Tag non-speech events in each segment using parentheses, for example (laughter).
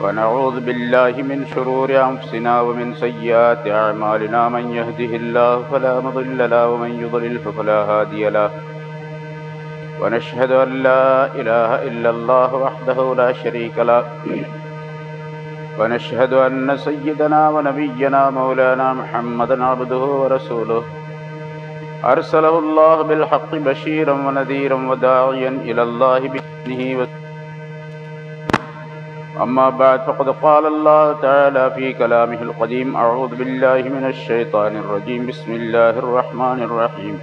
ونعوذ بالله من شرور أنفسنا ومن سيئات أعمالنا من يهده الله فلا مضل له ومن يضلل فلا هادي له. ونشهد أن لا إله إلا الله وحده لا شريك له. ونشهد أن سيدنا ونبينا مولانا محمدا عبده ورسوله. أرسله الله بالحق بشيرا ونذيرا وداعيا إلى الله بإذنه و... أما بعد فقد قال الله تعالى في كلامه القديم أعوذ بالله من الشيطان الرجيم. بسم الله الرحمن الرحيم.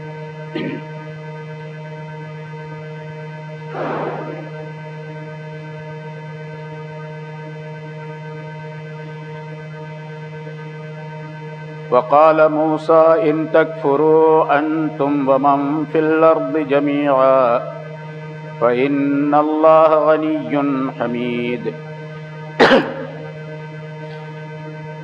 وقال موسى إن تكفروا أنتم ومن في الأرض جميعا فإن الله غني حميد.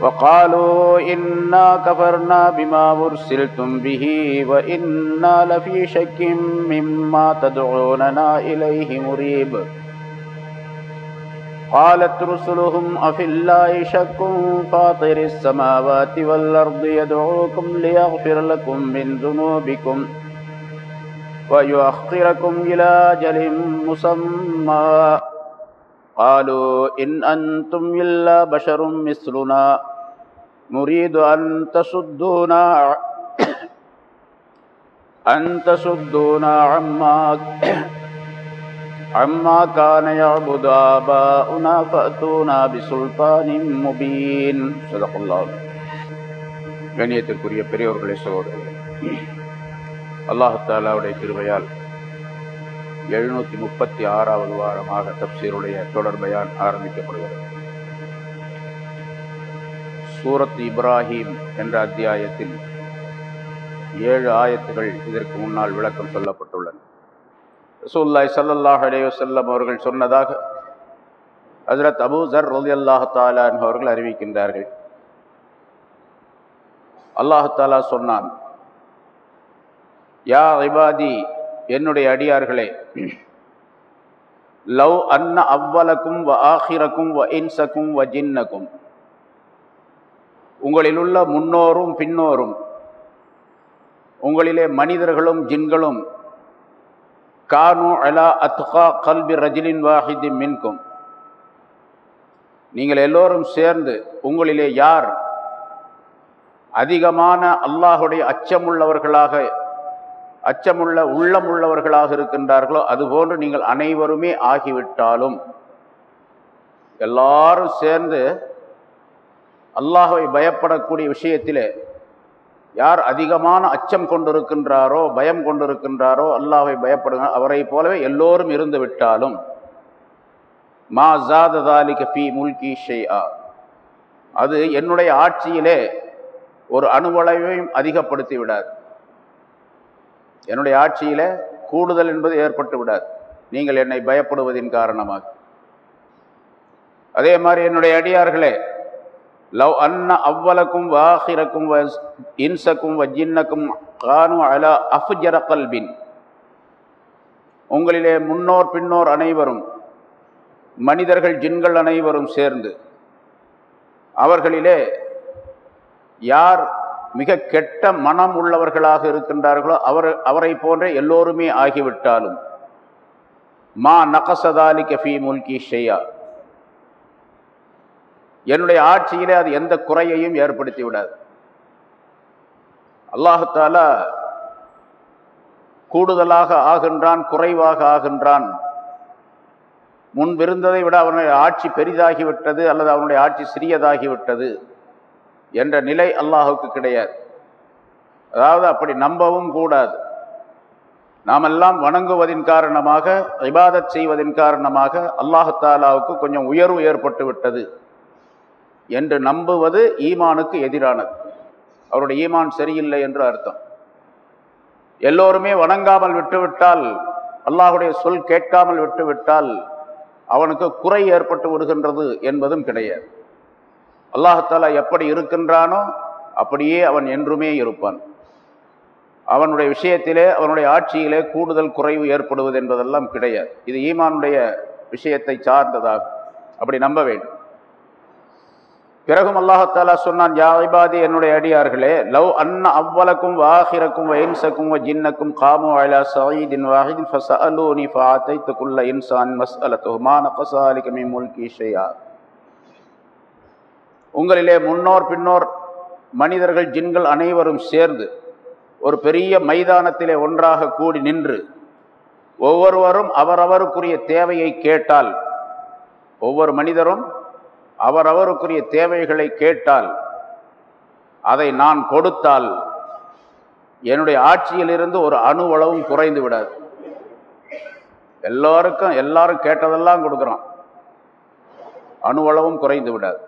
وقالوا إنا كفرنا بما أرسلتم به وإنا لفي شك مما تدعوننا إليه مريب. قالت رسلهم أفي الله شك فاطر السماوات والأرض يدعوكم ليغفر لكم من ذنوبكم ويؤخركم إلى أجل مسمى. قالوا إن أنتم إلا بشر مثلنا نريد أن تصدونا (coughs) أن تصدونا عما (coughs) عما كان يعبد آباؤنا فأتونا بسلطان مبين صدق الله கண்ணியத்திற்குரிய பெரியோர்களே சகோதரர்களே அல்லாஹாலாவுடைய திருவையால் எழுநூத்தி முப்பத்தி ஆறாவது வாரமாக தப்சீருடைய தொடர்பையால் ஆரம்பிக்கப்படுகிறது. சூரத் இப்ராஹிம் என்ற அத்தியாயத்தில் ஏழு ஆயத்துகள் இதற்கு முன்னால் விளக்கம் சொல்லப்பட்டுள்ளன. ரசூல்லாய் சல்லல்லாஹ் அலேவசல்லம் அவர்கள் சொன்னதாக ஹசரத் அபு ஜர் ரலி அல்லாஹ் அவர்கள் அறிவிக்கின்றார்கள். அல்லாஹாலா சொன்னான் யா இபாதி என்னுடைய அடியார்களே லவ் அன்ன அவ்வலக்கும் வ ஆஹிரக்கும் வ இன்சக்கும் வ ஜின்னக்கும் உங்களிலுள்ள முன்னோரும் பின்னோரும் உங்களிலே மனிதர்களும் ஜின்களும் கானு அலா அத்கா கல்பி ரஜிலின் வாஹிதி மின்கும். நீங்கள் எல்லோரும் சேர்ந்து உங்களிலே யார் அதிகமான அல்லாஹுடைய அச்சமுள்ளவர்களாக அச்சமுள்ள உள்ளமுள்ளவர்களாக இருக்கின்றார்களோ அதுபோன்று நீங்கள் அனைவருமே ஆகிவிட்டாலும். எல்லாரும் சேர்ந்து அல்லாஹை பயப்படக்கூடிய விஷயத்திலே யார் அதிகமான அச்சம் கொண்டிருக்கின்றாரோ பயம் கொண்டிருக்கின்றாரோ அல்லாஹை பயப்படுங்க அவரை போலவே எல்லோரும் இருந்து விட்டாலும். மா ஜாததாலி கபி முல்கி ஷெய்ஆ அது என்னுடைய ஆட்சியிலே ஒரு அணுவளவையும் அதிகப்படுத்தி விடாது. என்னுடைய ஆட்சியில் கூடுதல் என்பது ஏற்பட்டு விடாது. நீங்கள் என்னை பயப்படுவதின் காரணமாக. அதே மாதிரி என்னுடைய அடியார்களே லவ் அன்ன அவ்வலக்கும் வாஹிரக்கும் இன்சக்கும் வ ஜின்னக்கும் கானு அலா அஃப்ஜர கல்பின். உங்களிலே முன்னோர் பின்னோர் அனைவரும் மனிதர்கள் ஜின்கள் அனைவரும் சேர்ந்து அவர்களிலே யார் மிக கெட்ட மனம் உள்ளவர்களாக இருக்கின்றார்களோ அவர் அவரை போன்ற எல்லோருமே ஆகிவிட்டாலும் மா நகசதாலி கஃபி முல்கி ஷெய்யா என்னுடைய ஆட்சியிலே அது எந்த குறையையும் ஏற்படுத்தி விடாது அல்லாஹால கூடுதலாக ஆகின்றான் குறைவாக ஆகின்றான். முன்பிருந்ததை விட அவனுடைய ஆட்சி பெரிதாகிவிட்டது அல்லது அவனுடைய ஆட்சி சிறியதாகிவிட்டது. என்ற நிலை அல்லாஹுக்கு கிடையாது. அதாவது அப்படி நம்பவும் கூடாது. நாமெல்லாம் வணங்குவதின் காரணமாக இபாதத் செய்வதின் காரணமாக அல்லாஹாலாவுக்கு கொஞ்சம் உயர்வு ஏற்பட்டு விட்டது என்று நம்புவது ஈமானுக்கு எதிரானது. அவருடைய ஈமான் சரியில்லை என்று அர்த்தம். எல்லோருமே வணங்காமல் விட்டுவிட்டால் அல்லாஹுடைய சொல் கேட்காமல் விட்டுவிட்டால் அவனுக்கு குறை ஏற்பட்டு விடுகின்றது என்பதும் கிடையாது. அல்லாஹாலா எப்படி இருக்கின்றானோ அப்படியே அவன் என்றுமே இருப்பான். அவனுடைய விஷயத்திலே அவனுடைய ஆட்சியிலே கூடுதல் குறைவு ஏற்படுவது என்பதெல்லாம் கிடையாது. இது ஈமானுடைய விஷயத்தை சார்ந்ததாகும் அப்படி நம்ப வேண்டும். பிறகும் அல்லாஹாலா சொன்னான் யா என்னுடைய அடியார்களே லவ் அன்ன அவ்வளக்கும் வாஹிரக்கும் இன்சக்கும் ஜின்னக்கும் காமு அலா சயீதின் வாஹிதின் ஃபசஅலூனி ஃபஆதைத்து குல்ல இன்சான் மஸ் மா நகஸாலிக மின் முல்கி ஷைஆ உங்களிலே முன்னோர் பின்னோர் மனிதர்கள் ஜின்கள் அனைவரும் சேர்ந்து ஒரு பெரிய மைதானத்திலே ஒன்றாக கூடி நின்று ஒவ்வொருவரும் அவரவருக்குரிய தேவையை கேட்டால் ஒவ்வொரு மனிதரும் அவரவருக்குரிய தேவைகளை கேட்டால் அதை நான் கொடுத்தால் என்னுடைய ஆட்சியிலிருந்து ஒரு அணுவளவும் குறைந்து விடாது. எல்லாருக்கும் எல்லாரும் கேட்டதெல்லாம் கொடுக்குறோம். அணுவளவும் குறைந்து விடாது.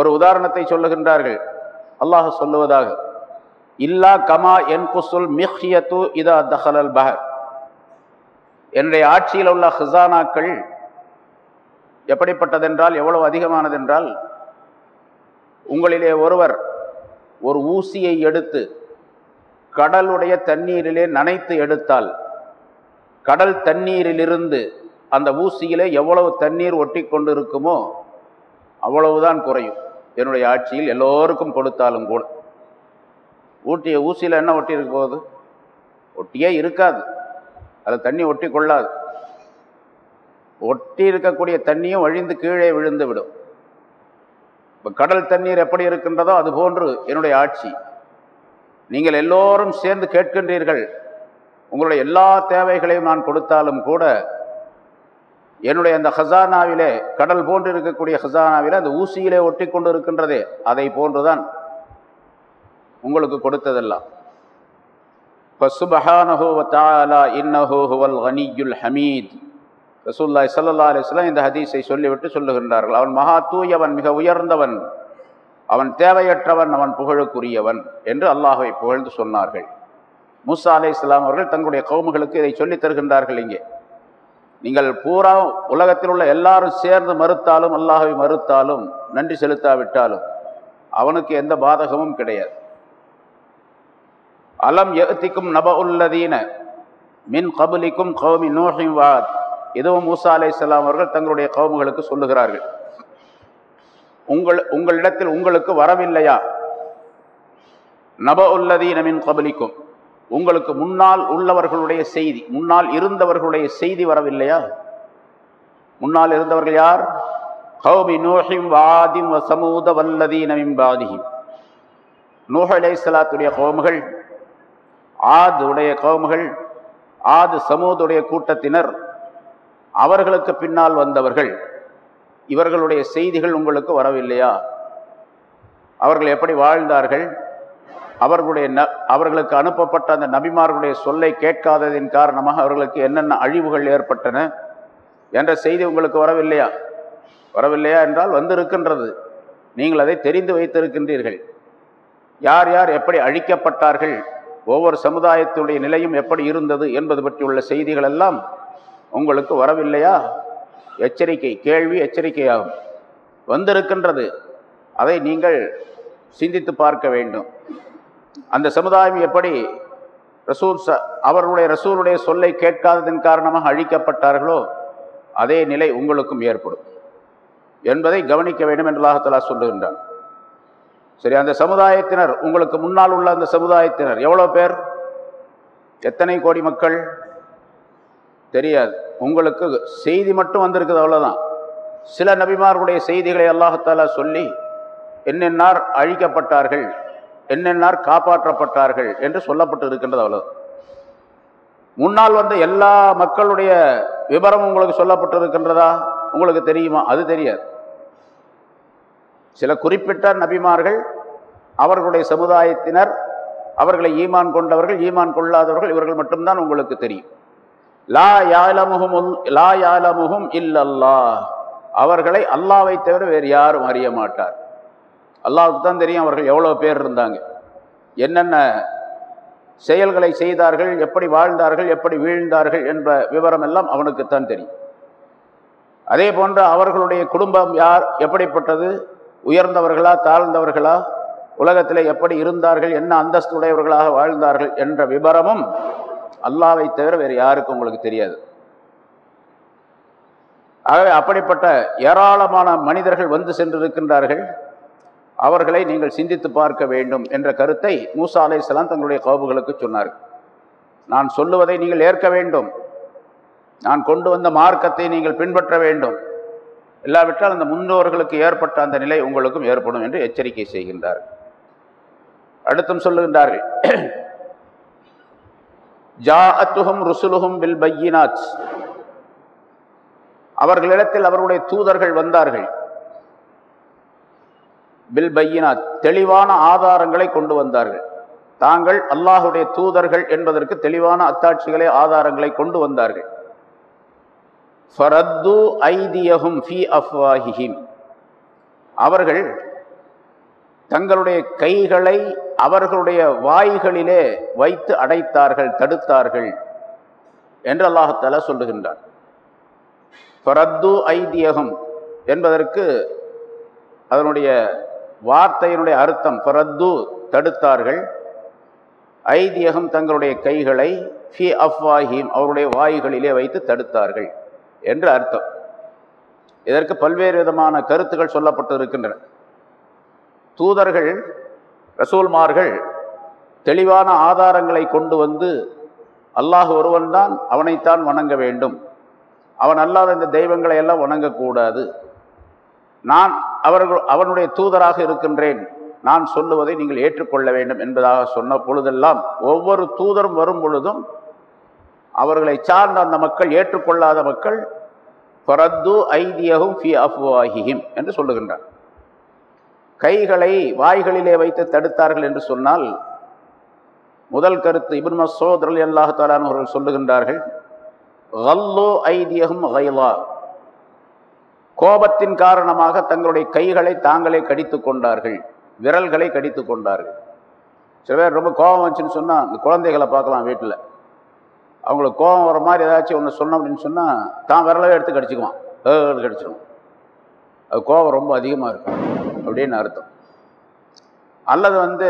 ஒரு உதாரணத்தை சொல்லுகின்றார்கள். அல்லாஹ் சொல்லுவதாக இல்லா கமா என் குசுல் மிஹ்யத்து இதா தஹலல் பஹர். என்னுடைய ஆட்சியில் உள்ள ஹிசானாக்கள் எப்படிப்பட்டதென்றால் எவ்வளவு அதிகமானதென்றால் உங்களிலே ஒருவர் ஒரு ஊசியை எடுத்து கடலுடைய தண்ணீரிலே நனைத்து எடுத்தால் கடல் தண்ணீரிலிருந்து அந்த ஊசியிலே எவ்வளவு தண்ணீர் ஒட்டி கொண்டு இருக்குமோ அவ்வளவுதான் குறையும். என்னுடைய ஆட்சியில் எல்லோருக்கும் கொடுத்தாலும் கூட. ஊட்டிய ஊசியில் என்ன ஒட்டி இருக்க போகுது? ஒட்டியே இருக்காது. அதில் தண்ணி ஒட்டி கொள்ளாது. ஒட்டி இருக்கக்கூடிய தண்ணியும் வழிந்து கீழே விழுந்து விடும். இப்போ கடல் தண்ணீர் எப்படி இருக்கின்றதோ அது போன்று என்னுடைய ஆட்சி. நீங்கள் எல்லோரும் சேர்ந்து கேட்கின்றீர்கள். உங்களுடைய எல்லா தேவைகளையும் நான் கொடுத்தாலும் கூட என்னுடைய அந்த ஹசானாவிலே கடல் போன்று இருக்கக்கூடிய ஹசானாவிலே அந்த ஊசியிலே ஒட்டி கொண்டு இருக்கின்றதே அதை போன்றுதான் உங்களுக்கு கொடுத்ததெல்லாம். ஹமீத். ரசூல்லாய் சல்லா அலிஸ்லாம் இந்த ஹதீஸை சொல்லிவிட்டு சொல்லுகின்றார்கள். அவன் மகா தூயவன் மிக உயர்ந்தவன். அவன் தேவையற்றவன் அவன் புகழுக்குரியவன் என்று அல்லாஹை புகழ்ந்து சொன்னார்கள். மூசா அலே இஸ்லாம் அவர்கள் தங்களுடைய கவுமுகளுக்கு இதை சொல்லித் தருகின்றார்கள் இங்கே. நீங்கள் பூரா உலகத்தில் உள்ள எல்லாரும் சேர்ந்து மறுத்தாலும் அல்லாஹை மறுத்தாலும் நன்றி செலுத்தாவிட்டாலும் அவனுக்கு எந்த பாதகமும் கிடையாது. அலம் எத்திக்கும் நப உள்ளதீன மின் கபுலிக்கும் கௌமி நோஹிம் வாத். இதுவும் மூசா அலை இஸ்லாம் அவர்கள் தங்களுடைய கவுமுகளுக்கு சொல்லுகிறார்கள். உங்கள் உங்களிடத்தில் உங்களுக்கு வரவில்லையா? நப உள்ளதீன மின் கபலிக்கும். உங்களுக்கு முன்னால் உள்ளவர்களுடைய செய்தி முன்னால் இருந்தவர்களுடைய செய்தி வரவில்லையா? முன்னால் இருந்தவர்கள் யார்? கௌமி நூஹிம் வாதிம் சமூத வல்லதீனமிம் பாதிஹிம். நூஹ் அலை சலாத்துடைய கோமுகள் ஆது உடைய கோமுகள் ஆது சமூதுடைய கூட்டத்தினர் அவர்களுக்கு பின்னால் வந்தவர்கள் இவர்களுடைய செய்திகள் உங்களுக்கு வரவில்லையா? அவர்கள் எப்படி வாழ்ந்தார்கள்? அவர்களுடைய ந அவர்களுக்கு அனுப்பப்பட்ட அந்த நபிமார்களுடைய சொல்லை கேட்காததின் காரணமாக அவர்களுக்கு என்னென்ன அழிவுகள் ஏற்பட்டன என்ற செய்தி உங்களுக்கு வரவில்லையா? வரவில்லையா என்றால் வந்திருக்கின்றது. நீங்கள் அதை தெரிந்து வைத்திருக்கின்றீர்கள். யார் யார் எப்படி அழிக்கப்பட்டார்கள் ஒவ்வொரு சமுதாயத்துடைய நிலையும் எப்படி இருந்தது என்பது பற்றி உள்ள செய்திகள் எல்லாம் உங்களுக்கு வரவில்லையா? எச்சரிக்கை கேள்வி எச்சரிக்கையாகும். வந்திருக்கின்றது. அதை நீங்கள் சிந்தித்து பார்க்க வேண்டும். அந்த சமுதாயம் எப்படி ரசூல் ச அவர்களுடைய ரசூலுடைய சொல்லை கேட்காததன் காரணமாக அழிக்கப்பட்டார்களோ அதே நிலை உங்களுக்கும் ஏற்படும். என்பதை கவனிக்க வேண்டும் என்று அல்லாஹலா சொல்லுகின்றான். சரி அந்த சமுதாயத்தினர் உங்களுக்கு முன்னால் உள்ள அந்த சமுதாயத்தினர் எவ்வளோ பேர்? எத்தனை கோடி மக்கள்? தெரியாது. உங்களுக்கு செய்தி மட்டும் வந்திருக்குது அவ்வளோதான் சில நபிமார்களுடைய செய்திகளை அல்லாஹத்தாலா சொல்லி என்னென்னார் அழிக்கப்பட்டார்கள். என்னென்னார் காப்பாற்றப்பட்டார்கள் என்று சொல்லப்பட்டு இருக்கின்றது அவ்வளவு. முன்னால் வந்த எல்லா மக்களுடைய விவரம் உங்களுக்கு சொல்லப்பட்டு இருக்கின்றதா உங்களுக்கு தெரியுமா? அது தெரியாது. சில குறிப்பிட்ட நபிமார்கள் அவர்களுடைய சமுதாயத்தினர் அவர்களை ஈமான் கொண்டவர்கள் ஈமான் கொள்ளாதவர்கள் இவர்கள் மட்டும்தான் உங்களுக்கு தெரியும். லா யாலமுகும் லா யாலமுகும் இல்லல்லா. அவர்களை அல்லாவை தவிர வேறு யாரும் அறிய மாட்டார். அல்லாவுக்கு தான் தெரியும் அவர்கள் எவ்வளோ பேர் இருந்தாங்க. என்னென்ன செயல்களை செய்தார்கள் எப்படி வாழ்ந்தார்கள் எப்படி வீழ்ந்தார்கள் என்ற விவரம் எல்லாம் அவனுக்குத்தான் தெரியும். அதே போன்று அவர்களுடைய குடும்பம் யார் எப்படிப்பட்டது உயர்ந்தவர்களா தாழ்ந்தவர்களா உலகத்தில் எப்படி இருந்தார்கள் என்ன அந்தஸ்து உடையவர்களாக வாழ்ந்தார்கள் என்ற விவரமும் அல்லாவை தவிர வேறு யாருக்கும் உங்களுக்கு தெரியாது. ஆகவே அப்படிப்பட்ட ஏராளமான மனிதர்கள் வந்து சென்றிருக்கின்றார்கள். அவர்களை நீங்கள் சிந்தித்து பார்க்க வேண்டும் என்ற கருத்தை மூசா அலைசலாம் தங்களுடைய கவுபுகளுக்கு சொன்னார் நான் சொல்லுவதை நீங்கள் ஏற்க வேண்டும். நான் கொண்டு வந்த மார்க்கத்தை நீங்கள் பின்பற்ற வேண்டும். இல்லாவிட்டால் அந்த முன்னோர்களுக்கு ஏற்பட்ட அந்த நிலை உங்களுக்கும் ஏற்படும் என்று எச்சரிக்கை செய்கின்றார் அடுத்தும் சொல்லுகின்றார்கள். (clears throat) ஜா அத்துகும் ருசுலுகும் பில் பையினாத். அவர்களிடத்தில் அவருடைய தூதர்கள் வந்தார்கள். பில் பையினா தெளிவான ஆதாரங்களை கொண்டு வந்தார்கள். தாங்கள் அல்லாஹுடைய தூதர்கள் என்பதற்கு தெளிவான அத்தாட்சிகளை ஆதாரங்களை கொண்டு வந்தார்கள். ஃபரத்து ஐதியஹும் ஃபி அஃப்வாஹிஹிம். அவர்கள் தங்களுடைய கைகளை அவர்களுடைய வாய்களிலே வைத்து அடைத்தார்கள் தடுத்தார்கள் என்று அல்லாஹத்தால சொல்லுகின்றார் ஃபரத்து ஐதியகம் என்பதற்கு அதனுடைய வார்த்தையினுடைய அர்த்தம் ஃபரத்து தடுத்தார்கள். ஐதியகம் தங்களுடைய கைகளை ஃபி அஃப்வாஹிம் அவருடைய வாயுகளிலே வைத்து தடுத்தார்கள் என்று அர்த்தம். இதற்கு பல்வேறு விதமான கருத்துக்கள் சொல்லப்பட்டு இருக்கின்றன தூதர்கள் ரசூல்மார்கள் தெளிவான ஆதாரங்களை கொண்டு வந்து அல்லாஹ் ஒருவன்தான் அவனைத்தான் வணங்க வேண்டும். அவன் அல்லாத இந்த தெய்வங்களை எல்லாம் வணங்கக்கூடாது. நான் அவர்கள் அவனுடைய தூதராக இருக்கின்றேன். நான் சொல்லுவதை நீங்கள் ஏற்றுக்கொள்ள வேண்டும் என்பதாக சொன்ன பொழுதெல்லாம் ஒவ்வொரு தூதரும் வரும் பொழுதும் அவர்களை சார்ந்த அந்த மக்கள் ஏற்றுக்கொள்ளாத மக்கள் பரத்து ஐதியகும் ஃபி அஃப்வாஹிஹிம் என்று சொல்லுகின்றார். கைகளை வாய்களிலே வைத்து தடுத்தார்கள் என்று சொன்னால் முதல் கருத்து இபின் மசோதரல் அலி அவர்கள் சொல்லுகின்றார்கள் கல்லோ ஐதியகும் கைலா கோபத்தின் காரணமாக தங்களுடைய கைகளை தாங்களே கடித்து கொண்டார்கள். விரல்களை கடித்து கொண்டார்கள். சில பேர் ரொம்ப கோபம் வந்துச்சுன்னு சொன்னால் இந்த குழந்தைகளை பார்க்கலாம் வீட்டில். அவங்களுக்கு கோபம் வர மாதிரி ஏதாச்சும் ஒன்று சொன்னோம் அப்படின்னு சொன்னால் தான் விரலவே எடுத்து கடிச்சிக்குவான். ஏழு கடிச்சிடும் அது கோபம் ரொம்ப அதிகமாக இருக்கும் அப்படின்னு அர்த்தம். அல்லது வந்து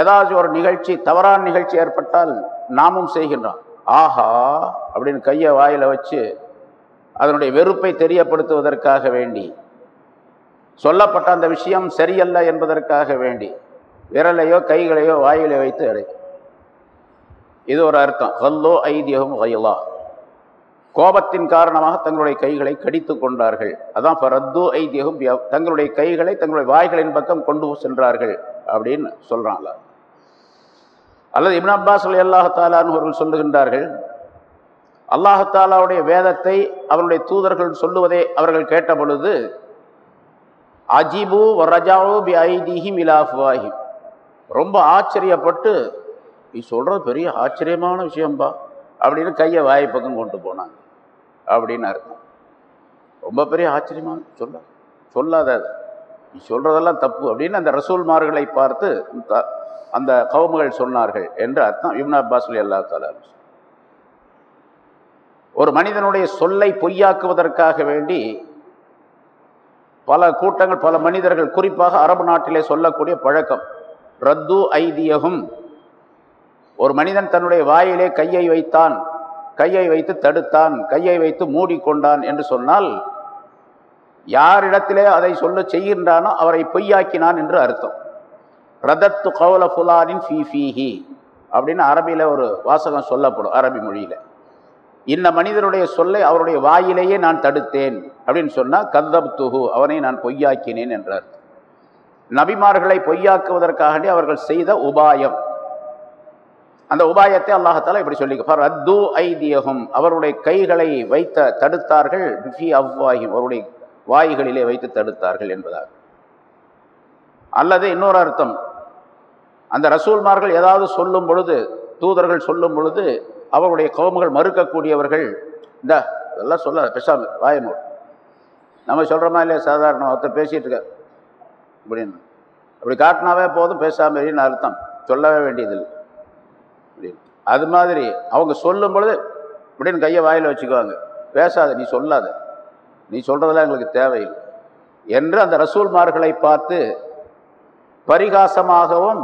ஏதாச்சும் ஒரு நிகழ்ச்சி தவறான நிகழ்ச்சி ஏற்பட்டால் நாமும் செய்கின்றோம். ஆஹா அப்படின்னு கையை வாயில் வச்சு அதனுடைய வெறுப்பை தெரியப்படுத்துவதற்காக வேண்டி. சொல்லப்பட்ட அந்த விஷயம் சரியல்ல என்பதற்காக வேண்டி. விரலையோ கைகளையோ வாயிலை வைத்து அடை இது ஒரு அர்த்தம். கல்லோ ஐதியகம் வயலா கோபத்தின் காரணமாக தங்களுடைய கைகளை கடித்து கொண்டார்கள். அதான் ரத்து ஐதியகம் தங்களுடைய கைகளை தங்களுடைய வாய்களின் பக்கம் கொண்டு சென்றார்கள் அப்படின்னு சொல்கிறாங்களா அல்லது இப்ன அப்பாஸ் அல்லாஹாலான்னு அவர்கள் சொல்லுகின்றார்கள் அல்லாஹாலாவுடைய வேதத்தை அவருடைய தூதர்கள் சொல்லுவதை அவர்கள் கேட்ட பொழுது அஜிபு ரஜாவு பி ஐதிஹி மிலாஃபாஹி ரொம்ப ஆச்சரியப்பட்டு நீ சொல்கிறது பெரிய ஆச்சரியமான விஷயம்பா அப்படின்னு கையை வாய் பக்கம் கொண்டு போனாங்க. அப்படின்னு அர்த்தம். ரொம்ப பெரிய ஆச்சரியமான சொல்ல சொல்லாத நீ சொல்கிறதெல்லாம் தப்பு அப்படின்னு அந்த ரசூல்மார்களை பார்த்து த- அந்த கவுமுகள் சொன்னார்கள் என்று அர்த்தம். இப்னு அப்பாஸ்லி அல்லா தாலா ஒரு மனிதனுடைய சொல்லை பொய்யாக்குவதற்காக வேண்டி பல கூட்டங்கள் பல மனிதர்கள் குறிப்பாக அரபு நாட்டிலே சொல்லக்கூடிய பழக்கம் ரத்து ஐதியகும். ஒரு மனிதன் தன்னுடைய வாயிலே கையை வைத்தான் கையை வைத்து தடுத்தான் கையை வைத்து மூடிக்கொண்டான் என்று சொன்னால் யாரிடத்திலே அதை சொல்ல செய்கின்றானோ அவரை பொய்யாக்கினான் என்று அர்த்தம். ரதத்து கவுல ஃபுலானின் ஃபீ ஃபீஹி அப்படின்னு அரபியில் ஒரு வாசகம் சொல்லப்படும் அரபி மொழியில். இந்த மனிதனுடைய சொல்லை அவருடைய வாயிலேயே நான் தடுத்தேன் அப்படின்னு சொன்னால் கந்தப் துகு அவனை நான் பொய்யாக்கினேன் என்றார். நபிமார்களை பொய்யாக்குவதற்காகவே அவர்கள் செய்த உபாயம். அந்த உபாயத்தை அல்லாஹால இப்படி சொல்லி ரத்து ஐதியகும் அவருடைய கைகளை வைத்த தடுத்தார்கள் பிஃபி அவ்வாயும் அவருடைய வாய்களிலே வைத்து தடுத்தார்கள் என்பதாக. அல்லது இன்னொரு அர்த்தம் அந்த ரசூல்மார்கள் ஏதாவது சொல்லும் பொழுது தூதர்கள் சொல்லும் பொழுது அவருடைய கோமுகள் மறுக்கக்கூடியவர்கள் இந்த இதெல்லாம் சொல்ல பேசாம வாயமோ நம்ம சொல்கிறோமா இல்லையா சாதாரண ஒருத்தர் பேசிகிட்டு இருக்க அப்படின்னு. அப்படி காட்டினாவே போதும் பேசாமல் அர்த்தம். சொல்லவே வேண்டியதில்லை. அப்படின்னு. அது மாதிரி அவங்க சொல்லும் பொழுது இப்படின்னு கையை வாயில் வச்சுக்குவாங்க. பேசாத நீ சொல்லாத. நீ சொல்கிறதெல்லாம் எங்களுக்கு தேவையில்லை. என்று அந்த ரசூல்மார்களை பார்த்து பரிகாசமாகவும்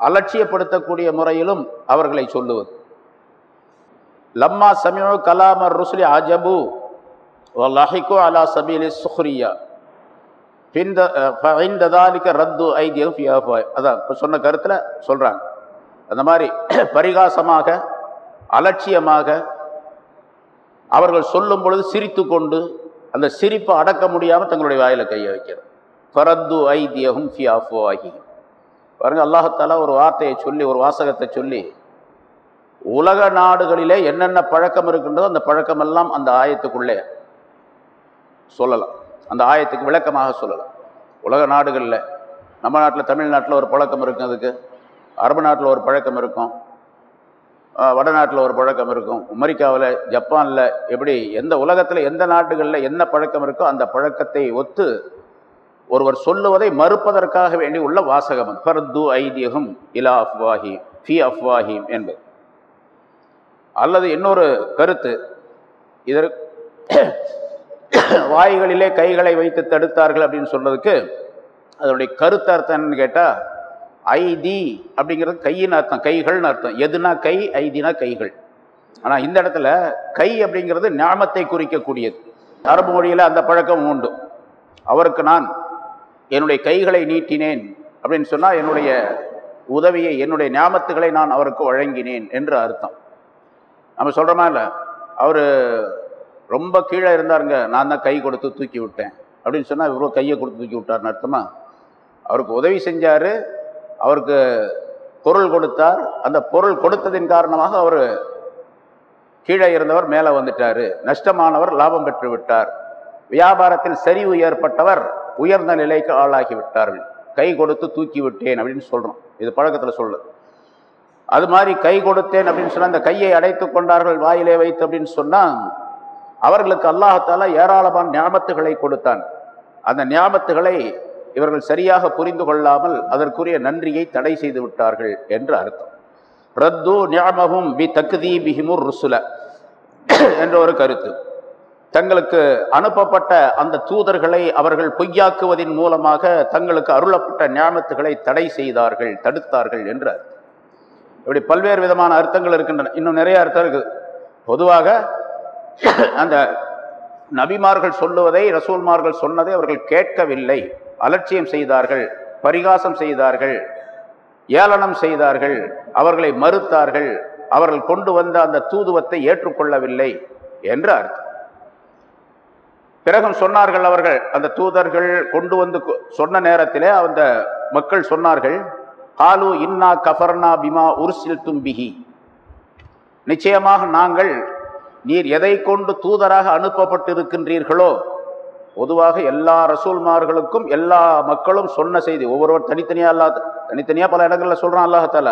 அலட்சியப்படுத்தக்கூடிய முறையிலும் அவர்களை சொல்லுவது. லம்மா சமியோ கலாமர் ருசுலி அஜபு லஹிகோ அலா சபீலி சுஹ்ரியா பிந்த ஃபைந்ததாலிக்க ரத்து ஐதியம் ஃபி அதான் இப்போ சொன்ன கருத்தில் சொல்கிறாங்க அந்த மாதிரி (clears throat) பரிகாசமாக அலட்சியமாக அவர்கள் சொல்லும் பொழுது சிரித்து கொண்டு அந்த சிரிப்பை அடக்க முடியாமல் தங்களுடைய வாயில் கையை வைக்கிறது ஃபரத்து ஐதியகும் ஃபியாஃபோ ஆகி பாருங்கள் அல்லாஹத்தாலா ஒரு வார்த்தையை சொல்லி ஒரு வாசகத்தை சொல்லி உலக நாடுகளிலே என்னென்ன பழக்கம் இருக்கின்றதோ அந்த பழக்கமெல்லாம் அந்த ஆயத்துக்குள்ளே சொல்லலாம். அந்த ஆயத்துக்கு விளக்கமாக சொல்லலாம். உலக நாடுகளில் நம்ம நாட்டில் தமிழ்நாட்டில் ஒரு பழக்கம் இருக்கும் அதுக்கு. அரபு நாட்டில் ஒரு பழக்கம் இருக்கும். வடநாட்டில் ஒரு பழக்கம் இருக்கும். அமெரிக்காவில் ஜப்பானில் எப்படி எந்த உலகத்தில் எந்த நாடுகளில் என்ன பழக்கம் இருக்கோ அந்த பழக்கத்தை ஒத்து ஒருவர் சொல்லுவதை மறுப்பதற்காக வேண்டி உள்ள வாசகம் ஃபர்து ஐதியகம் இலா அஃப்வாஹி ஃபி அஃப்வாஹிம் என்பது. அல்லது இன்னொரு கருத்து இதற்கு வாய்களிலே கைகளை வைத்து தடுத்தார்கள் அப்படின்னு சொல்றதுக்கு அதனுடைய கருத்து அர்த்தம் என்னன்னு கேட்டால் ஐதி அப்படிங்கிறது கையின் அர்த்தம் கைகள்னு அர்த்தம். எதுனா கை ஐதினா கைகள். ஆனால் இந்த இடத்துல கை அப்படிங்கிறது ஞாமத்தை குறிக்கக்கூடியது. அரபு மொழியில் அந்த பழக்கம் உண்டு. அவருக்கு நான் என்னுடைய கைகளை நீட்டினேன் அப்படின்னு சொன்னால் என்னுடைய உதவியை என்னுடைய ஞாபத்துகளை நான் அவருக்கு வழங்கினேன் என்று அர்த்தம். நம்ம சொல்கிறோமா இல்லை. அவர் ரொம்ப கீழே இருந்தாருங்க. நான் தான் கை கொடுத்து தூக்கி விட்டேன். அப்படின்னு சொன்னால் இவ்வளோ கையை கொடுத்து தூக்கி விட்டார்னு அர்த்தமா? அவருக்கு உதவி செஞ்சார். அவருக்கு பொருள் கொடுத்தார். அந்த பொருள் கொடுத்ததின் காரணமாக அவர் கீழே இருந்தவர் மேலே வந்துட்டார். நஷ்டமானவர் லாபம் பெற்று விட்டார். வியாபாரத்தில் சரிவு ஏற்பட்டவர் உயர்ந்த நிலைக்கு ஆளாகி விட்டார்கள். கை கொடுத்து தூக்கி விட்டேன் அப்படின்னு சொல்கிறோம் இது பழக்கத்தில் சொல்லுது அது மாதிரி கை கொடுத்தேன் அப்படின்னு சொன்னால் அந்த கையை அடைத்து கொண்டார்கள் வாயிலே வைத்து அப்படின்னு சொன்னால் அவர்களுக்கு அல்லாஹத்தால ஏராளமான ஞாபத்துகளை கொடுத்தான். அந்த ஞாபத்துகளை இவர்கள் சரியாக புரிந்து கொள்ளாமல் அதற்குரிய நன்றியை தடை செய்து விட்டார்கள் என்று அர்த்தம். ரத்து ஞாபகம் பி தக்குதி பிஹிமுர் ருசுல என்ற ஒரு கருத்து. தங்களுக்கு அனுப்பப்பட்ட அந்த தூதர்களை அவர்கள் பொய்யாக்குவதன் மூலமாக தங்களுக்கு அருளப்பட்ட ஞாபத்துகளை தடை செய்தார்கள் தடுத்தார்கள் என்று அர்த்தம். இப்படி பல்வேறு விதமான அர்த்தங்கள் இருக்கின்றன. இன்னும் நிறைய அர்த்தம் இருக்குது. பொதுவாக அந்த நபிமார்கள் சொல்லுவதை ரசூல்மார்கள் சொன்னதை அவர்கள் கேட்கவில்லை. அலட்சியம் செய்தார்கள் பரிகாசம் செய்தார்கள் ஏளனம் செய்தார்கள் அவர்களை மறுத்தார்கள் அவர்கள் கொண்டு வந்த அந்த தூதுவத்தை ஏற்றுக்கொள்ளவில்லை என்று அர்த்தம். பிறகும் சொன்னார்கள் அவர்கள் அந்த தூதர்கள் கொண்டு வந்து சொன்ன நேரத்திலே அந்த மக்கள் சொன்னார்கள் காலு இன்னா கஃபர்னா பிமா உருசில் தும்பிகி நிச்சயமாக நாங்கள் நீர் எதை கொண்டு தூதராக அனுப்பப்பட்டிருக்கின்றீர்களோ பொதுவாக எல்லா ரசூல்மார்களுக்கும் எல்லா மக்களும் சொன்ன செய்தி ஒவ்வொருவர் தனித்தனியாக அல்லா தனித்தனியாக பல இடங்களில் சொல்கிறான் அல்லாஹால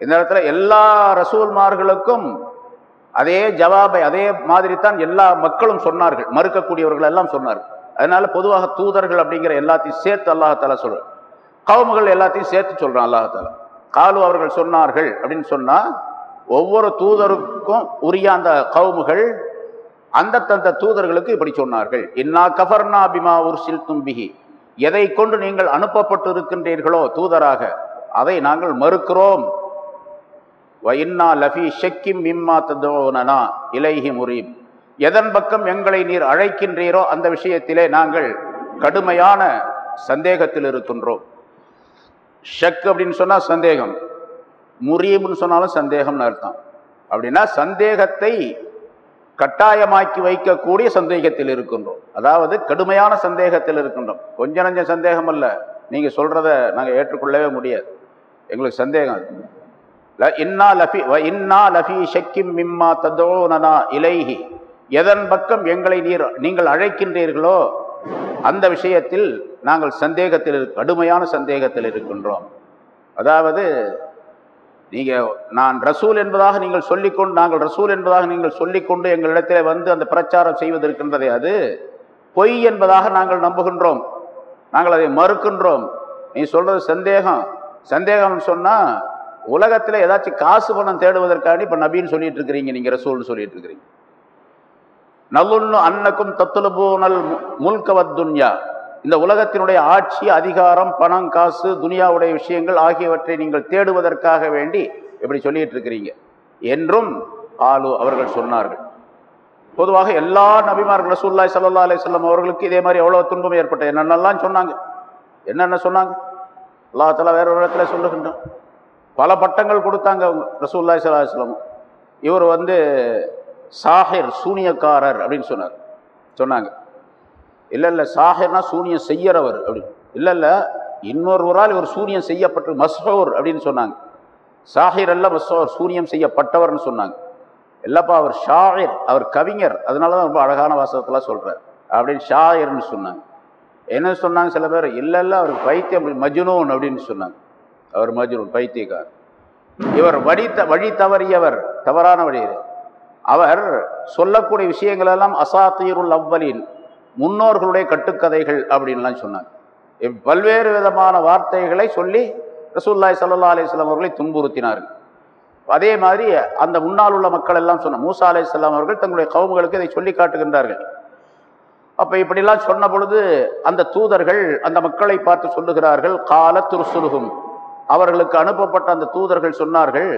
இந்த இடத்துல எல்லா ரசூல்மார்களுக்கும் அதே ஜவாபை அதே மாதிரி தான் எல்லா மக்களும் சொன்னார்கள் மறுக்கக்கூடியவர்கள் எல்லாம் சொன்னார்கள். அதனால பொதுவாக தூதர்கள் அப்படிங்கிற எல்லாத்தையும் சேர்த்து அல்லாஹால சொல்கிறார் கவுமுகள் எல்லாத்தையும் சேர்த்து சொல்கிறான் அல்லாஹால காலு அவர்கள் சொன்னார்கள் அப்படின்னு சொன்னால் ஒவ்வொரு தூதருக்கும் உரிய அந்த கவுமுகள் அந்தத்தந்த தூதர்களுக்கு இப்படி சொன்னார்கள். இன்னா கஃபர்னா பிமா உர்சில் தும்பிகி எதை கொண்டு நீங்கள் அனுப்பப்பட்டு இருக்கின்றீர்களோ தூதராக அதை நாங்கள் மறுக்கிறோம். இன்னா லஃபி ஷெக்கிம் மிம்மா ததோனனா இலைஹி முரீம் எதன் பக்கம் எங்களை நீர் அழைக்கின்றீரோ அந்த விஷயத்திலே நாங்கள் கடுமையான சந்தேகத்தில் இருக்கின்றோம். ஷக் அப்படின்னு சொன்னால் சந்தேகம். முரீம்னு சொன்னாலும் சந்தேகம்னு அர்த்தம். அப்படின்னா சந்தேகத்தை கட்டாயமாக்கி வைக்கக்கூடிய சந்தேகத்தில் இருக்கின்றோம். அதாவது கடுமையான சந்தேகத்தில் இருக்கின்றோம். கொஞ்ச நஞ்ச சந்தேகம் அல்ல. நீங்கள் சொல்கிறத நாங்கள் ஏற்றுக்கொள்ளவே முடியாது. எங்களுக்கு சந்தேகம் இன்னா லஃபி வ இன்னா லஃபி ஷக்கிம் மிம்மா ததோனனா இலைஹி. எதன் பக்கம் எங்களை நீர் நீங்கள் அழைக்கின்றீர்களோ அந்த விஷயத்தில் நாங்கள் சந்தேகத்தில் கடுமையான சந்தேகத்தில் இருக்கின்றோம். அதாவது நீங்கள் நான் ரசூல் என்பதாக நீங்கள் சொல்லிக்கொண்டு நாங்கள் ரசூல் என்பதாக நீங்கள் சொல்லிக்கொண்டு எங்களிடத்தில் வந்து அந்த பிரச்சாரம் செய்வதற்கின்றதே அது பொய் என்பதாக நாங்கள் நம்புகின்றோம். நாங்கள் அதை மறுக்கின்றோம். நீ சொல்றது சந்தேகம். சந்தேகம்னு சொன்னால் உலகத்தில் ஏதாச்சும் காசு பணம் தேடுவதற்காண்டி இப்போ நபின்னு சொல்லிட்டு இருக்கிறீங்க நீங்கள் ரசூல்னு சொல்லிட்டு இருக்கிறீங்க. நலுன்னு அன்னக்கும் தத்துலபூனல் முல்கவத் துன்யா. இந்த உலகத்தினுடைய ஆட்சி அதிகாரம் பணம் காசு துனியாவுடைய விஷயங்கள் ஆகியவற்றை நீங்கள் தேடுவதற்காக வேண்டி இப்படி சொல்லிட்டு இருக்கிறீங்க என்றும் ஆலு அவர்கள் சொன்னார்கள். பொதுவாக எல்லா நபிமார்கள் ரசூல்லாய் சல்லா அலிஸ்லாம் அவர்களுக்கு இதே மாதிரி எவ்வளோ துன்பம் ஏற்பட்டது. என்னென்னலாம் சொன்னாங்க? என்னென்ன சொன்னாங்க? அல்லாஹால வேற ஒரு இடத்துல சொல்லுகின்றோம் பல பட்டங்கள் கொடுத்தாங்க அவங்க ரசூல்லாய் சல்லா அலிஸ்லாம் இவர் வந்து சாஹிர் சூனியக்காரர் அப்படின்னு சொன்னார் சொன்னாங்க. இல்லை இல்லை சாஹிர்னா சூனியம் செய்யறவர் அப்படின்னு. இல்லை இல்லை இன்னொருவரால் இவர் சூனியம் செய்யப்பட்டு மஸ்ஹூர் அப்படின்னு சொன்னாங்க. சாஹிர் அல்ல மஸ்ஹூர் சூனியம் செய்யப்பட்டவர்னு சொன்னாங்க. இல்லைப்பா அவர் ஷாயிர் அவர் கவிஞர். அதனால தான் ரொம்ப அழகான வாசகத்தெல்லாம் சொல்கிறார் அப்படின்னு ஷாயிர்னு சொன்னாங்க. என்ன சொன்னாங்க சில பேர்? இல்லை இல்லை அவர் பைத்தியம் மஜ்னூன் அப்படின்னு சொன்னாங்க. அவர் மஜ்னூன் பைத்தியக்கார் இவர் வழி த வழி தவறியவர் தவறான வழி அவர் சொல்லக்கூடிய விஷயங்களெல்லாம் அசாத்தியருள் அவ்வலின் முன்னோர்களுடைய கட்டுக்கதைகள் அப்படின்லாம் சொன்னாங்க பல்வேறு விதமான வார்த்தைகளை சொல்லி ரசூல்லாய் சல்லா அலிஸ்லாம் அவர்களை துன்புறுத்தினார்கள். அதே மாதிரி அந்த முன்னால் உள்ள மக்கள் எல்லாம் சொன்ன மூசா அலை அவர்கள் தங்களுடைய கவுங்களுக்கு இதை சொல்லி காட்டுகின்றார்கள். அப்போ இப்படிலாம் சொன்ன பொழுது அந்த தூதர்கள் அந்த மக்களை பார்த்து சொல்லுகிறார்கள் கால துருசுலுகும் அவர்களுக்கு அனுப்பப்பட்ட அந்த தூதர்கள் சொன்னார்கள்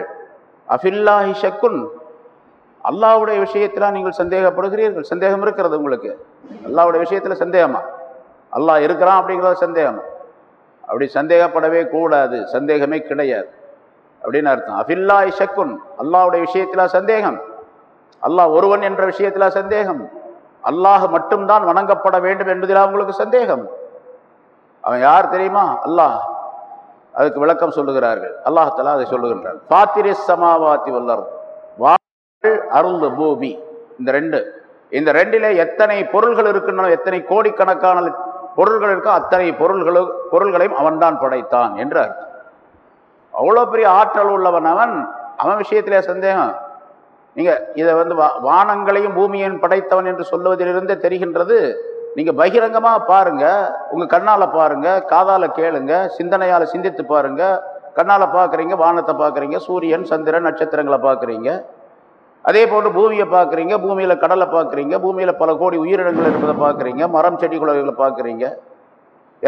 அஃபில்லாஹி ஷக்குன் அல்லாவுடைய விஷயத்தில் நீங்கள் சந்தேகப்படுகிறீர்கள்? சந்தேகம் இருக்கிறது உங்களுக்கு. அல்லாவுடைய விஷயத்தில் சந்தேகமா? அல்லாஹ் இருக்கிறான் அப்படிங்கிறது சந்தேகமா? அப்படி சந்தேகப்படவே கூடாது. சந்தேகமே கிடையாது. அப்படின்னு அர்த்தம். அஃபில்லா இஷக்குன் அல்லாவுடைய விஷயத்தில சந்தேகம். அல்லாஹ் ஒருவன் என்ற விஷயத்தில சந்தேகம். அல்லாஹ் மட்டும்தான் வணங்கப்பட வேண்டும் என்பதில் அவங்களுக்கு சந்தேகம்? அவன் யார் தெரியுமா? அல்லாஹ். அதுக்கு விளக்கம் சொல்லுகிறார்கள். அல்லாஹலா அதை சொல்லுகின்றார் பாத்திரி சமாவாத்தி வல்லரும் வா அருள் பூமி. இந்த ரெண்டு. இந்த ரெண்டிலே எத்தனை பொருள்கள் இருக்கின்றன எத்தனை கோடிக்கணக்கான பொருள்கள் இருக்கோ அத்தனை பொருள்களும் பொருள்களையும் அவன்தான் படைத்தான் என்று அர்த்தம். அவ்வளோ பெரிய ஆற்றல் உள்ளவன் அவன். அவன் விஷயத்திலே சந்தேகம். நீங்கள் இதை வந்து வானங்களையும் பூமியையும் படைத்தவன் என்று சொல்லுவதிலிருந்தே தெரிகின்றது. நீங்கள் பகிரங்கமாக பாருங்கள் உங்கள் கண்ணால் பாருங்கள் காதால் கேளுங்க. சிந்தனையால் சிந்தித்து பாருங்கள் கண்ணால் பார்க்குறீங்க வானத்தை பார்க்குறீங்க சூரியன் சந்திரன் நட்சத்திரங்களை பார்க்குறீங்க. அதே போன்று பூமியை பார்க்குறீங்க பூமியில் கடலை பார்க்குறீங்க பூமியில் பல கோடி உயிரினங்கள் இருப்பதை பார்க்குறீங்க மரம் செடி குலவைகளை பார்க்குறீங்க.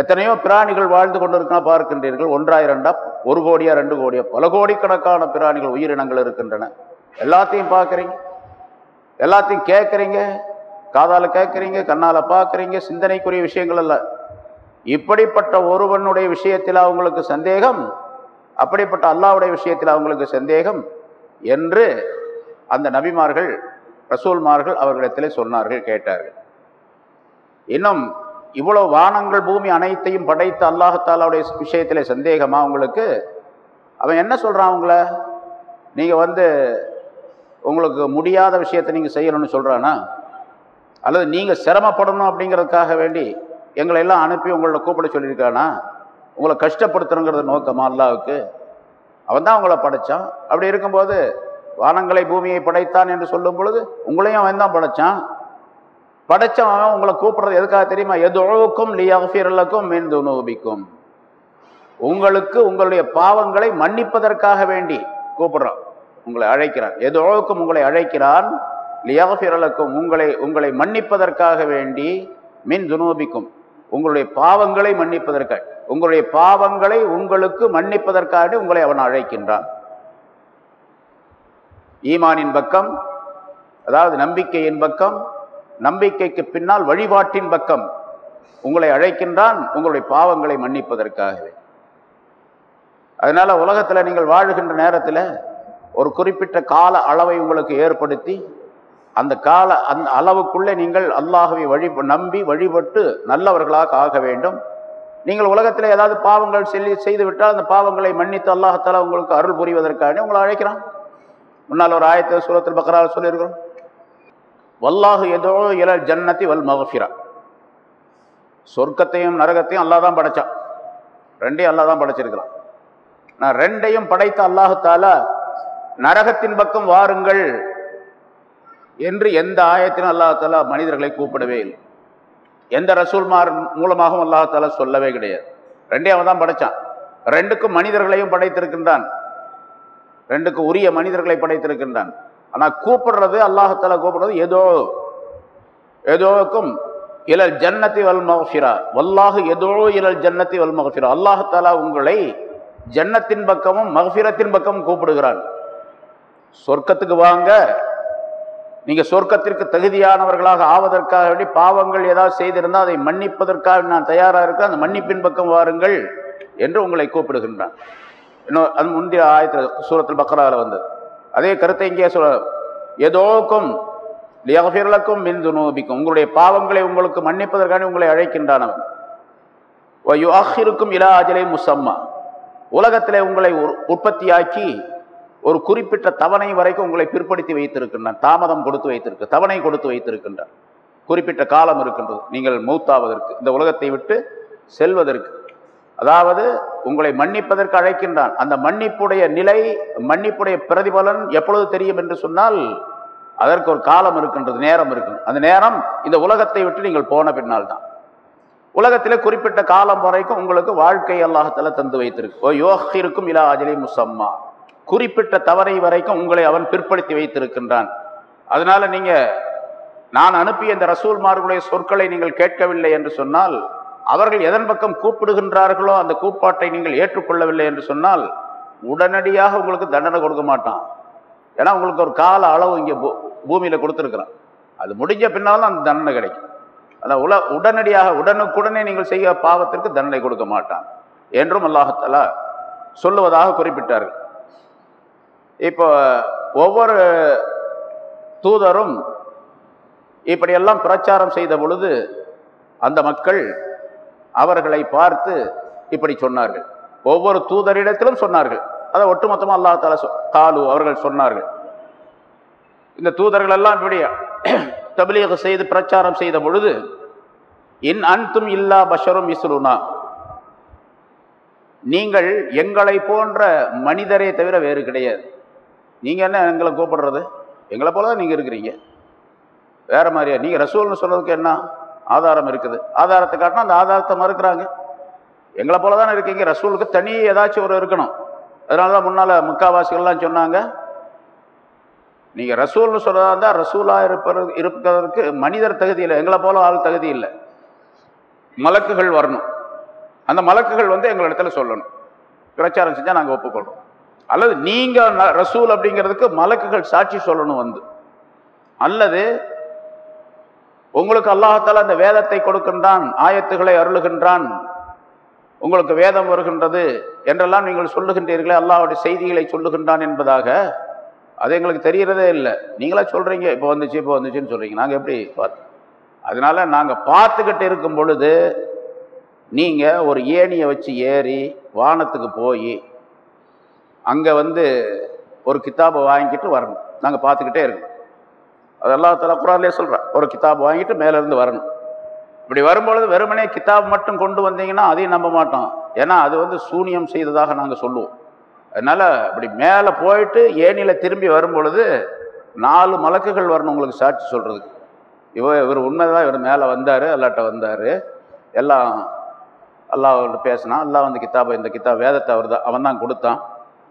எத்தனையோ பிராணிகள் வாழ்ந்து கொண்டு இருக்கா பார்க்கின்றீர்கள். ஒன்றா இரண்டா ஒரு கோடியா ரெண்டு கோடியா பல கோடிக்கணக்கான பிராணிகள் உயிரினங்கள் இருக்கின்றன. எல்லாத்தையும் பார்க்குறீங்க. எல்லாத்தையும் கேட்குறீங்க. காதால் கேட்குறீங்க கண்ணால் பார்க்குறீங்க சிந்தனைக்குரிய விஷயங்கள் அல்ல. இப்படிப்பட்ட ஒருவனுடைய விஷயத்தில் அவங்களுக்கு சந்தேகம் அப்படிப்பட்ட அல்லாவுடைய விஷயத்தில் அவங்களுக்கு சந்தேகம் என்று அந்த நபிமார்கள் ரசூல்மார்கள் அவர்களிடத்திலே சொன்னார்கள் கேட்டார்கள். இன்னும் இவ்வளவு வானங்கள் பூமி அனைத்தையும் படைத்த அல்லாஹாலாவுடைய விஷயத்திலே சந்தேகமா உங்களுக்கு? அவன் என்ன சொல்கிறான் அவங்கள? நீங்கள் வந்து உங்களுக்கு முடியாத விஷயத்தை நீங்கள் செய்யணும்னு சொல்கிறானா அல்லது நீங்கள் சிரமப்படணும் அப்படிங்கிறதுக்காக வேண்டி எங்களை எல்லாம் அனுப்பி உங்களோட கூப்பிட சொல்லியிருக்கானா? உங்களை கஷ்டப்படுத்தணுங்கிறது நோக்கமா அல்லாவுக்கு அவன் தான் உங்களை படைச்சான். அப்படி இருக்கும்போது வானங்களை பூமியை படைத்தான் என்று சொல்லும் பொழுது உங்களையும் அவன் தான் படைச்சான். படைச்சவன் உங்களை கூப்பிடுறது எதுக்காக தெரியுமா? எதுக்கும் லியாஃபிரலுக்கும் மின் துனூபிக்கும். உங்களுக்கு உங்களுடைய பாவங்களை மன்னிப்பதற்காக வேண்டி கூப்பிடுறான். உங்களை அழைக்கிறான். எதுக்கும் உங்களை அழைக்கிறான். லியாஃபிரலுக்கும் உங்களை உங்களை மன்னிப்பதற்காக வேண்டி மின் துனூபிக்கும். உங்களுடைய பாவங்களை மன்னிப்பதற்காக உங்களுடைய பாவங்களை உங்களுக்கு மன்னிப்பதற்காக உங்களை அவன் அழைக்கின்றான். ஈமானின் பக்கம் அதாவது நம்பிக்கையின் பக்கம் நம்பிக்கைக்கு பின்னால் வழிபாட்டின் பக்கம் உங்களை அழைக்கின்றான் உங்களுடைய பாவங்களை மன்னிப்பதற்காகவே. அதனால் உலகத்தில் நீங்கள் வாழுகின்ற நேரத்தில் ஒரு குறிப்பிட்ட கால அளவை உங்களுக்கு ஏற்படுத்தி அந்த கால அந்த அளவுக்குள்ளே நீங்கள் அல்லாஹவை வழி நம்பி வழிபட்டு நல்லவர்களாக ஆக வேண்டும். நீங்கள் உலகத்தில் ஏதாவது பாவங்கள் செல்லி செய்துவிட்டால் அந்த பாவங்களை மன்னித்து அல்லாஹத்தால் உங்களுக்கு அருள் புரிவதற்காக உங்களை அழைக்கிறான். முன்னால் ஒரு ஆயத்தை சூரத்தில் பக்கரால் சொல்லியிருக்கிறோம். வல்லாஹு ஏதோ இல ஜன்னத்தி வல் மகஃபிரா. சொர்க்கத்தையும் நரகத்தையும் அல்லா தான் படைச்சான் ரெண்டையும் அல்லா தான் படைச்சிருக்கிறான். நான் ரெண்டையும் படைத்த அல்லாஹால நரகத்தின் பக்கம் வாருங்கள் என்று எந்த ஆயத்திலும் அல்லாஹால மனிதர்களை கூப்பிடவே இல்லை. எந்த ரசூல்மார் மூலமாகவும் அல்லாஹால சொல்லவே கிடையாது. ரெண்டே அவன் தான் படைச்சான். ரெண்டுக்கும் மனிதர்களையும் படைத்திருக்கின்றான். ரெண்டுக்கு உரிய மனிதர்களை படைத்திருக்கின்றான். ஆனால் கூப்பிடுறது அல்லாஹத்தால கூப்பிடுறது ஏதோ ஏதோக்கும் இலல் ஜன்னத்தி வல் மகஃபிரா வல்லாஹு ஏதோ இலல் ஜன்னத்தி வல் மகஃபிரா அல்லாஹத்தாலா உங்களை ஜன்னத்தின் பக்கமும் மகஃபிரத்தின் பக்கமும் கூப்பிடுகிறான். சொர்க்கத்துக்கு வாங்க. நீங்கள் சொர்க்கத்திற்கு தகுதியானவர்களாக ஆவதற்காக வேண்டி பாவங்கள் ஏதாவது செய்திருந்தால் அதை மன்னிப்பதற்காக நான் தயாராக இருக்கேன். அந்த மன்னிப்பின் பக்கம் வாருங்கள் என்று உங்களை கூப்பிடுகின்றான். இன்னொரு அது முந்தைய ஆயத்தில் சூரத்தில் பக்கராவில் வந்தது. அதே கருத்தை இங்கே சொல்ல ஏதோக்கும் லியகஃபிரலக்கும் மிந்து நோபிக்கும் உங்களுடைய பாவங்களை உங்களுக்கு மன்னிப்பதற்கான உங்களை அழைக்கின்றானவன் அவன். யுஆஹிருக்கும் இலா அஜலை முசம்மா. உலகத்திலே உங்களை உற்பத்தியாக்கி ஒரு குறிப்பிட்ட தவணை வரைக்கும் உங்களை பிற்படுத்தி வைத்திருக்கின்றான் தாமதம் கொடுத்து வைத்திருக்கு தவணை கொடுத்து வைத்திருக்கின்றான். குறிப்பிட்ட காலம் இருக்கின்றது நீங்கள் மூத்தாவதற்கு இந்த உலகத்தை விட்டு செல்வதற்கு. அதாவது உங்களை மன்னிப்பதற்கு அழைக்கின்றான். அந்த மன்னிப்புடைய நிலை மன்னிப்புடைய பிரதிபலன் எப்பொழுது தெரியும் என்று சொன்னால் அதற்கு ஒரு காலம் இருக்கின்றது நேரம் இருக்கும். அந்த நேரம் இந்த உலகத்தை விட்டு நீங்கள் போன பின்னால் தான் உலகத்திலே குறிப்பிட்ட காலம் வரைக்கும் உங்களுக்கு வாழ்க்கை அல்லாஹத்தில் தந்து வைத்திருக்கு ஓ யோகிருக்கும் இலா அஜலி முசம்மா. குறிப்பிட்ட தவறை வரைக்கும் உங்களை அவன் பிற்படுத்தி வைத்திருக்கின்றான். அதனால நீங்க நான் அனுப்பிய இந்த ரசூல்மார்களுடைய சொற்களை நீங்கள் கேட்கவில்லை என்று சொன்னால் அவர்கள் எதன் பக்கம் கூப்பிடுகின்றார்களோ அந்த கூப்பாட்டை நீங்கள் ஏற்றுக்கொள்ளவில்லை என்று சொன்னால் உடனடியாக உங்களுக்கு தண்டனை கொடுக்க மாட்டான். ஏன்னா உங்களுக்கு ஒரு கால அளவு இங்கே பூமியில் கொடுத்துருக்குறான். அது முடிஞ்ச பின்னால் அந்த தண்டனை கிடைக்கும். அதான் உல உடனடியாக உடனுக்குடனே நீங்கள் செய்ய பாவத்திற்கு தண்டனை கொடுக்க மாட்டான் என்றும் அல்லாஹத்தாலா சொல்லுவதாக குறிப்பிட்டார்கள். இப்போ ஒவ்வொரு தூதரும் இப்படியெல்லாம் பிரச்சாரம் செய்த பொழுது அந்த மக்கள் அவர்களை பார்த்து இப்படி சொன்னார்கள். ஒவ்வொரு தூதரிடத்திலும் சொன்னார்கள். அதை ஒட்டுமொத்தமாக அல்லாஹ் தாலா காலு அவர்கள் சொன்னார்கள். இந்த தூதர்கள் எல்லாம் இப்படி (clears throat) தபிலீக செய்து பிரச்சாரம் செய்த பொழுது இன் அன்தும் இல்லா பஷரும் இஸ்ருனா நீங்கள் எங்களை போன்ற மனிதரே தவிர வேறு கிடையாது. நீங்கள் என்ன எங்களை கூப்பிடுறது? எங்களை போல தான் நீங்கள் இருக்கிறீங்க. வேறு மாதிரியா? நீங்கள் ரசூல்னு சொல்கிறதுக்கு என்ன? ஆதாரம் இருக்குது. ஆதாரத்தை காட்டினா அந்த ஆதாரத்தை மறுக்கிறாங்க. எங்களை போல தானே இருக்கீங்க? ரசூலுக்கு தனி ஏதாச்சும் ஒரு இருக்கணும். அதனால தான் முன்னால் முக்காவாசிகள்லாம் சொன்னாங்க. நீங்கள் ரசூல்னு சொல்கிறதா இருந்தால் ரசூலாக இருப்பது இருப்பதற்கு மனிதர் தகுதி இல்லை. எங்களை போல ஆள் தகுதி இல்லை. மலக்குகள் வரணும். அந்த மலக்குகள் வந்து எங்களிடத்தில் சொல்லணும். பிரச்சாரம் செஞ்சால் நாங்கள் ஒப்புக்கொள்றோம். அல்லது நீங்கள் ரசூல் அப்படிங்கிறதுக்கு மலக்குகள் சாட்சி சொல்லணும் வந்து. அல்லது உங்களுக்கு அல்லாஹால அந்த வேதத்தை கொடுக்கின்றான் ஆயத்துகளை அருளுகின்றான். உங்களுக்கு வேதம் வருகின்றது என்றெல்லாம் நீங்கள் சொல்லுகின்றீர்களே அல்லாஹுடைய செய்திகளை சொல்லுகின்றான் என்பதாக. அது எங்களுக்கு தெரிகிறதே இல்லை. நீங்களா சொல்கிறீங்க இப்போ வந்துச்சு இப்போ வந்துச்சுன்னு சொல்கிறீங்க நாங்கள் எப்படி பார்த்து? அதனால் நாங்கள் பார்த்துக்கிட்டு இருக்கும் பொழுது நீங்கள் ஒரு ஏணியை வச்சு ஏறி வானத்துக்கு போய் அங்கே வந்து ஒரு கித்தாபை வாங்கிட்டு வரணும். நாங்கள் பார்த்துக்கிட்டே இருக்கோம் அது அல்லாஹ் தலா குரான்லேயே சொல்கிறேன் ஒரு கிதாப் வாங்கிட்டு மேலேருந்து வரணும். இப்படி வரும்பொழுது வெறுமனே கித்தாப் மட்டும் கொண்டு வந்தீங்கன்னா அதையும் நம்ப மாட்டோம். ஏன்னா அது வந்து சூனியம் செய்ததாக நாங்கள் சொல்லுவோம். அதனால் இப்படி மேலே போயிட்டு ஏனியில் திரும்பி வரும்பொழுது நாலு மலக்குகள் வரணும் உங்களுக்கு சாட்சி சொல்கிறதுக்கு இவ இவர் உண்மைதான் இவர் மேலே வந்தார் அல்லாட்ட வந்தார். எல்லாம் அல்லாஹ் பேசினா அல்லா வந்து கித்தாபை இந்த கித்தாப் வேதத்தை அவர் தான் அவன் தான் கொடுத்தான்.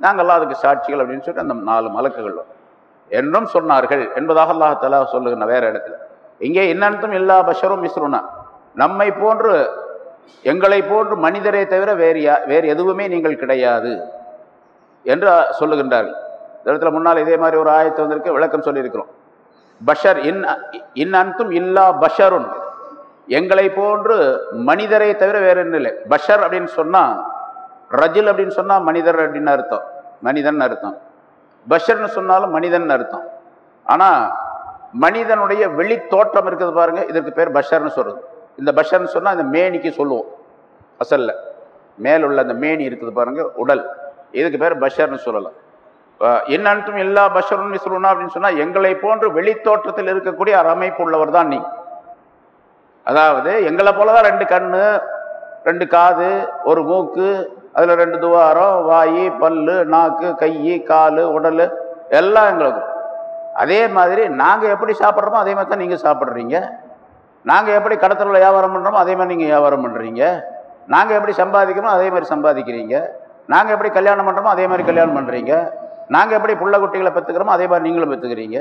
நாங்கள்லாம் அதுக்கு சாட்சிகள் அப்படின்னு சொல்லிட்டு அந்த நாலு மலக்குகள் வரும். என்றும் சொன்னார்கள் என்பதாக அல்லாஹ் சொல்லுகின்ற வேற இடத்துல. இங்கே இன்னும் எல்லா பஷரும் மிஸ்ருனா. நம்மை போன்று எங்களை போன்று மனிதரை தவிர வேறு யா வேறு எதுவுமே நீங்கள் கிடையாது என்று சொல்லுகின்றார்கள். இடத்துல முன்னால் இதே மாதிரி ஒரு ஆயத்தை வந்திருக்கு விளக்கம் சொல்லியிருக்கிறோம். பஷர் இன் இன் அன்தும் இல்லா பஷருன். எங்களை போன்று மனிதரை தவிர வேறு என்ன இல்லை. பஷர் அப்படின்னு சொன்னால் ரஜில் அப்படின்னு சொன்னால் மனிதர் அப்படின்னு அர்த்தம். மனிதன் அர்த்தம். பஷர்னு சொன்னாலும் மனிதன் அர்த்தம். ஆனால் மனிதனுடைய வெளி தோற்றம் இருக்குது பாருங்க இதற்கு பேர் பஷர்னு சொல்றது. இந்த பஷர்னு சொன்னால் இந்த மேனிக்கு சொல்லுவோம். அசல்ல. மேலுள்ள அந்த மேனி இருக்குது பாருங்க உடல். இதுக்கு பேர் பஷர்னு சொல்லலாம். என்னன்ட்டும் எல்லா பஷரும் சொல்லணும் அப்படின்னு சொன்னால் எங்களை போன்று வெளித்தோற்றத்தில் இருக்கக்கூடிய ஒரு அமைப்பு உள்ளவர் தான் நீ. அதாவது எங்களை போலதான் ரெண்டு கண்ணு ரெண்டு காது ஒரு மூக்கு அதில் ரெண்டு துவாரம் வாய் பல்லு நாக்கு கை கால் உடல் எல்லாம் எங்களுக்கு. அதே மாதிரி நாங்கள் எப்படி சாப்பிட்றோமோ அதே மாதிரி தான் நீங்கள் சாப்பிட்றீங்க. நாங்கள் எப்படி கடத்தலில் வியாபாரம் பண்ணுறோமோ அதே மாதிரி நீங்கள் வியாபாரம் பண்ணுறீங்க நாங்கள் எப்படி சம்பாதிக்கிறோமோ அதே மாதிரி சம்பாதிக்கிறீங்க. நாங்கள் எப்படி கல்யாணம் பண்ணுறோமோ அதே மாதிரி கல்யாணம் பண்ணுறீங்க நாங்கள் எப்படி புள்ள குட்டிகளை பெற்றுக்கிறோமோ அதே மாதிரி நீங்களும் பெற்றுக்கிறீங்க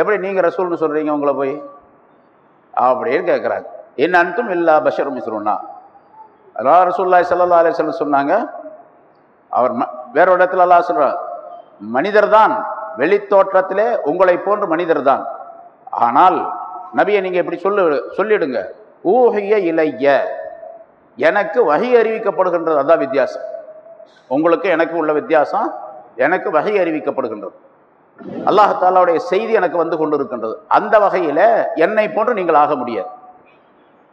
எப்படி நீங்கள் ரசூல்னு சொல்கிறீங்க உங்களை போய்? அப்படின்னு கேட்குறாங்க என் அன்றும் இல்லா பஷர் மிஸ்ருன்னா. அதனால் ரசூல்லாய் சல்லா அலிஸ்லம் சொன்னாங்க அவர் ம வேற இடத்துல எல்லாம் சொல்கிறார் மனிதர் தான் வெளித்தோற்றத்திலே உங்களை போன்ற மனிதர் தான். ஆனால் நபியை நீங்கள் இப்படி சொல்லு சொல்லிடுங்க. ஊகிய இலைய எனக்கு வகை அறிவிக்கப்படுகின்றது. அதான் வித்தியாசம். உங்களுக்கு எனக்கு உள்ள வித்தியாசம் எனக்கு வகை அறிவிக்கப்படுகின்றது. அல்லாஹாலாவுடைய செய்தி எனக்கு வந்து கொண்டு இருக்கின்றது அந்த வகையில் என்னை போன்று நீங்கள் ஆக முடியாது.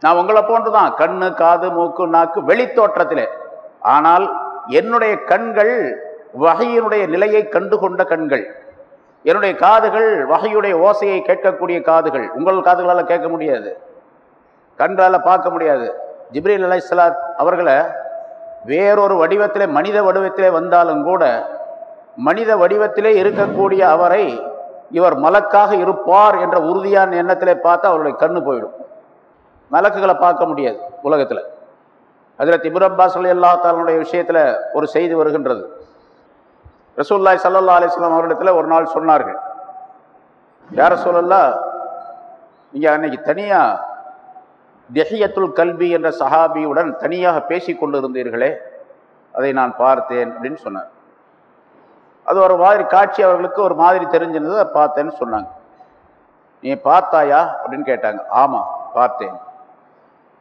நான் உங்களை போன்று தான் கண்ணு காது மூக்கு நாக்கு வெளித்தோற்றத்திலே. ஆனால் என்னுடைய கண்கள் வகையினுடைய நிலையை கண்டு கொண்ட கண்கள். என்னுடைய காதுகள் வகையுடைய ஓசையை கேட்கக்கூடிய காதுகள். உங்கள் காதுகளால் கேட்க முடியாது. கண்களால் பார்க்க முடியாது. ஜிப்ரீல் அலைசலாத் அவர்களை வேறொரு வடிவத்திலே மனித வடிவத்திலே வந்தாலும் கூட மனித வடிவத்திலே இருக்கக்கூடிய அவரை இவர் மலக்காக இருப்பார் என்ற உறுதியான எண்ணத்திலே பார்த்து அவருடைய கண்ணு போயிடும். மலக்குகளை பார்க்க முடியாது உலகத்தில். அதில் திபுரப்பாஸ் அலி அல்லா தாலனுடைய விஷயத்தில் ஒரு செய்தி வருகின்றது. ரசூல்லாய் சல்லா அலிஸ்லாம் அவரிடத்தில் ஒரு நாள் சொன்னார்கள். யார சொல்லல்லா நீங்கள் அன்னைக்கு தனியாக தெஹியத்துல் கல்வி என்ற சஹாபியுடன் தனியாக பேசி கொண்டு இருந்தீர்களே அதை நான் பார்த்தேன் அப்படின்னு சொன்னார். அது ஒரு மாதிரி காட்சி அவர்களுக்கு ஒரு மாதிரி தெரிஞ்சிருந்தது அதை பார்த்தேன்னு சொன்னாங்க. நீ பார்த்தாயா அப்படின்னு கேட்டாங்க. ஆமாம் பார்த்தேன்.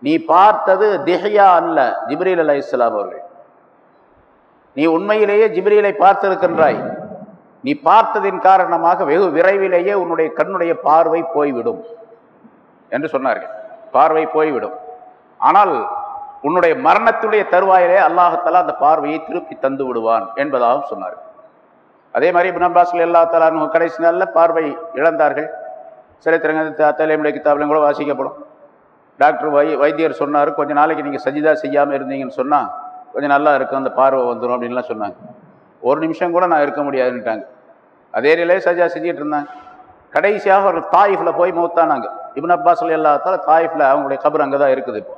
நீ பார்த்தது திஹையா அல்ல ஜிப்ரீல் அலி இஸ்லாம் அவர்கள். நீ உண்மையிலேயே ஜிப்ரீலை பார்த்திருக்கின்றாய். நீ பார்த்ததின் காரணமாக வெகு விரைவிலேயே உன்னுடைய கண்ணுடைய பார்வை போய்விடும் என்று சொன்னார்கள். பார்வை போய்விடும். ஆனால் உன்னுடைய மரணத்துடைய தருவாயிலே அல்லாஹத்தாலா அந்த பார்வையை திருப்பி தந்து விடுவான் என்பதாகவும் சொன்னார்கள். அதே மாதிரி இபின் அப்பாஸ்ல எல்லா தலா கடைசி நாளில் பார்வை இழந்தார்கள். சரித்திரங்கள் தலைமுறை கித்தாபிலும் கூட வாசிக்கப்படும். டாக்டர் வை வைத்தியர் சொன்னார் கொஞ்ச நாளைக்கு நீங்கள் சஜிதா செய்யாமல் இருந்தீங்கன்னு சொன்னால் கொஞ்சம் நல்லா இருக்கும் அந்த பார்வை வந்துடும் அப்படின்லாம் சொன்னாங்க. ஒரு நிமிஷம் கூட நான் இருக்க முடியாதுன்ட்டாங்க. அதே நிலையே சஜிதா செஞ்சிட்டு இருந்தாங்க. கடைசியாக ஒரு தாயிஃபில் போய் மௌத்தானாங்க இபின் அப்பாஸ் எல்லாத்தால தாயிஃபில் அவங்களுடைய கபர் அங்கே தான் இருக்குது இப்போ.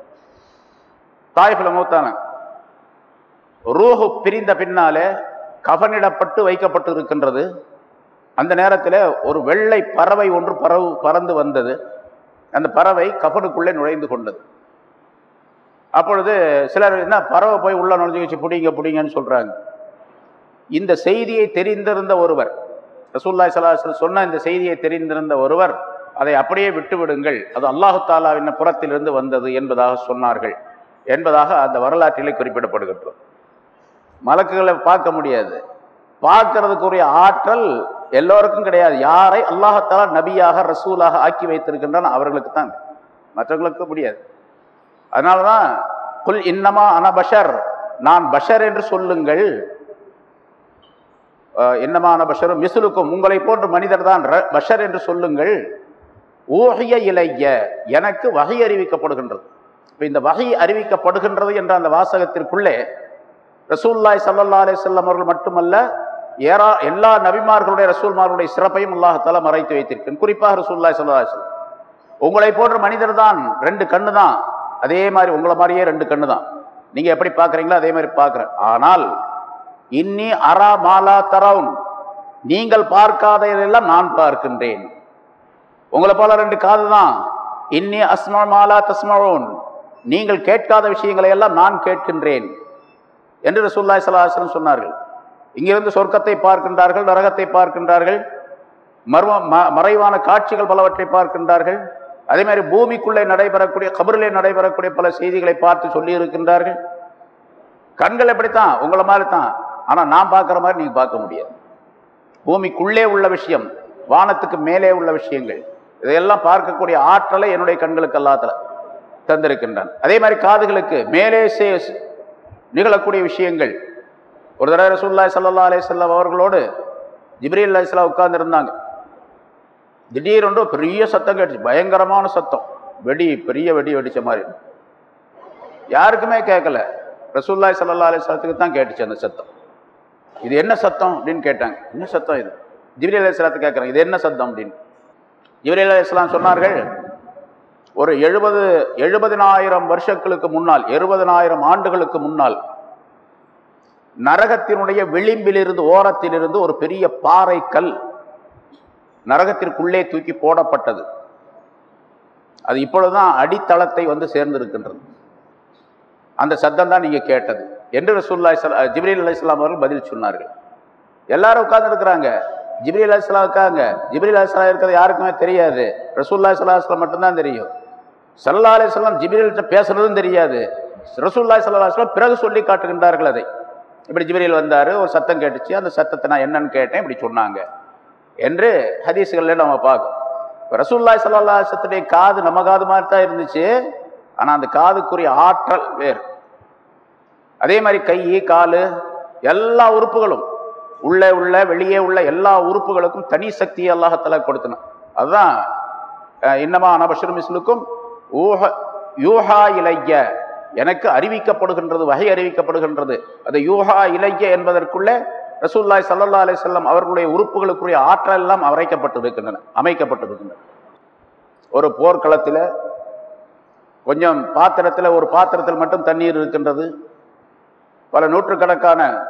தாயிஃபில் மௌத்தானாங்க ரூஹு பிரிந்த பின்னாலே கபனிடப்பட்டு வைக்கப்பட்டு இருக்கின்றது அந்த நேரத்தில் ஒரு வெள்ளை பறவை ஒன்று பறவு பறந்து வந்தது. அந்த பறவை கஃனுக்குள்ளே நுழைந்து கொண்டது. அப்பொழுது சிலர் என்ன பறவை போய் உள்ளே நுழைஞ்சு வச்சு பிடிங்க பிடிங்கன்னு சொல்கிறாங்க இந்த செய்தியை தெரிந்திருந்த ஒருவர் ரசூல்லாய் சலாஹ் சொன்ன இந்த செய்தியை தெரிந்திருந்த ஒருவர் அதை அப்படியே விட்டுவிடுங்கள். அது அல்லாஹு தாலாவின் புறத்திலிருந்து வந்தது என்பதாக சொன்னார்கள். என்பதாக அந்த வரலாற்றிலே குறிப்பிடப்படுகின்றது. மலக்குகளை பார்க்க முடியாது. பார்க்கறதுக்குரிய ஆற்றல் எல்லோருக்கும் கிடையாது. யாரை அல்லாஹத்தாலா நபியாக ரசூலாக ஆக்கி வைத்திருக்கின்றான் அவர்களுக்கு தான் மற்றவர்களுக்கு முடியாது. அதனால தான் குல் இன்னமா அன பஷர். நான் பஷர் என்று சொல்லுங்கள். என்னமான பஷரும் மிசுலுக்கும் உங்களை போன்ற மனிதர் தான் பஷர் என்று சொல்லுங்கள். ஊகிய இலைய. எனக்கு வகை அறிவிக்கப்படுகின்றது. இப்போ இந்த வகை அறிவிக்கப்படுகின்றது என்ற அந்த வாசகத்திற்குள்ளே ரசூல்லாய் சல்லா அலே செல்லம் அவர்கள் மட்டுமல்ல ஏறா எல்லா நபிமார்களுடைய ரசூல்மார்களுடைய சிறப்பையும் அல்லாஹால மறைத்து வைத்திருக்கேன் குறிப்பாக ரசூல்லாய் சல்லா உங்களை போன்ற மனிதர் தான் ரெண்டு கண்ணு தான். அதே மாதிரி உங்களை மாதிரியே ரெண்டு கண்ணு தான். நீங்கள் எப்படி பார்க்குறீங்களோ அதே மாதிரி பார்க்குறேன். ஆனால் இன்னி அரா மாலா தரவுன். நீங்கள் பார்க்காததெல்லாம் நான் பார்க்கின்றேன். உங்களை போல ரெண்டு காது தான். இன்னி அஸ்மா மாலா தஸ்மரோன் நீங்கள் கேட்காத விஷயங்களை எல்லாம் நான் கேட்கின்றேன். என்று ரசூல்லாய் சலாஹன் சொன்னார்கள். இங்கிருந்து சொர்க்கத்தை பார்க்கின்றார்கள் நரகத்தை பார்க்கின்றார்கள் மர்ம மறைவான காட்சிகள் பலவற்றை பார்க்கின்றார்கள். அதே மாதிரி பூமிக்குள்ளே நடைபெறக்கூடிய கபரிலே நடைபெறக்கூடிய பல செய்திகளை பார்த்து சொல்லி இருக்கின்றார்கள். கண்கள் எப்படித்தான்? உங்களை மாதிரி தான் ஆனால் நான் பார்க்குற மாதிரி நீங்கள் பார்க்க முடியாது. பூமிக்குள்ளே உள்ள விஷயம் வானத்துக்கு மேலே உள்ள விஷயங்கள் இதையெல்லாம் பார்க்கக்கூடிய ஆற்றலை என்னுடைய கண்களுக்கு எல்லாத்துல தந்திருக்கின்றான். அதே மாதிரி காதுகளுக்கு மேலே சே நிகழக்கூடிய விஷயங்கள் ஒரு தடவை ரசூல்லாய் சல்லா அலையம் அவர்களோடு ஜிப்ரீல் அலிஸ்லாம் உட்கார்ந்து இருந்தாங்க திடீரென்று பெரிய சத்தம் கேட்டுச்சு. பயங்கரமான சத்தம். வெடி பெரிய வெடி வெடித்த மாதிரி. யாருக்குமே கேட்கல. ரசூல்லாய் சல்லா அலிஸ்லத்துக்கு தான் கேட்டுச்சு அந்த சத்தம். இது என்ன சத்தம் அப்படின்னு கேட்டாங்க. என்ன சத்தம் இது? ஜிப்ரீல் அலிஸ்லாத்து கேட்குறாங்க. இது என்ன சத்தம் அப்படின்னு? ஜிப்ரீல் அலிஸ்லாம் சொன்னார்கள் ஒரு எழுபது எழுபதினாயிரம் வருஷங்களுக்கு முன்னால் எழுபதினாயிரம் ஆண்டுகளுக்கு முன்னால் நரகத்தினுடைய விளிம்பிலிருந்து ஓரத்திலிருந்து ஒரு பெரிய பாறை கல் நரகத்திற்குள்ளே தூக்கி போடப்பட்டது. அது இப்பொழுதுதான் அடித்தளத்தை வந்து சேர்ந்திருக்கின்றது. அந்த சத்தம் தான் நீங்கள் கேட்டது. என்று ரசூல்லா ஜிப்ரீல் அலி இஸ்லாம் அவர்கள் பதில் சொன்னார்கள். எல்லாரும் உட்கார்ந்து ஜிப்ரி அலி இஸ்லாம் இருக்காங்க. ஜிப்ரி அலி இஸ்லாம் இருக்கிறது யாருக்குமே தெரியாது. ரசூல்லா சல்லாஹ் மட்டும்தான் தெரியும். சல்லா அலிஸ்லாம் ஜிப்ரீல்கிட்ட பேசுறதும் தெரியாது. ரசூல்லா சல்லாஹ் பிறகு சொல்லி காட்டுகின்றார்கள் அதை. இப்படி ஜிபிரியில் வந்தார் ஒரு சத்தம் கேட்டுச்சு. அந்த சத்தத்தை நான் என்னன்னு கேட்டேன் இப்படி சொன்னாங்க. என்று ஹதீஸுகளில் நம்ம பார்க்கணும் இப்போ ரசூல்லாய் சல்லாஹத்துடைய காது நம்ம காது மாதிரி தான் இருந்துச்சு. ஆனால் அந்த காதுக்குரிய ஆற்றல் வேறு. அதே மாதிரி கை கால் எல்லா உறுப்புகளும் உள்ளே உள்ள வெளியே உள்ள எல்லா உறுப்புகளுக்கும் தனி சக்தியை அல்லாஹத்தலா கொடுத்தணும் அதுதான் இன்னமா அனபஷர் மிஸ்லுக்கும் ஊஹ யூஹா இலைய எனக்கு அறிவிக்கப்படுகின்றது வகை அறிவிக்கப்படுகின்றது. அது யூஹா இலக்கிய என்பதற்குள்ளே ரசூல்லாய் சல்லல்லாலை செல்லம் அவர்களுடைய உறுப்புகளுக்குரிய ஆற்றல் எல்லாம் அமைக்கப்பட்டிருக்கின்றன அமைக்கப்பட்டிருக்கின்றன. ஒரு போர்க்களத்தில் கொஞ்சம் பாத்திரத்தில் ஒரு பாத்திரத்தில் மட்டும் தண்ணீர் இருக்கின்றது. பல நூற்றுக்கணக்கான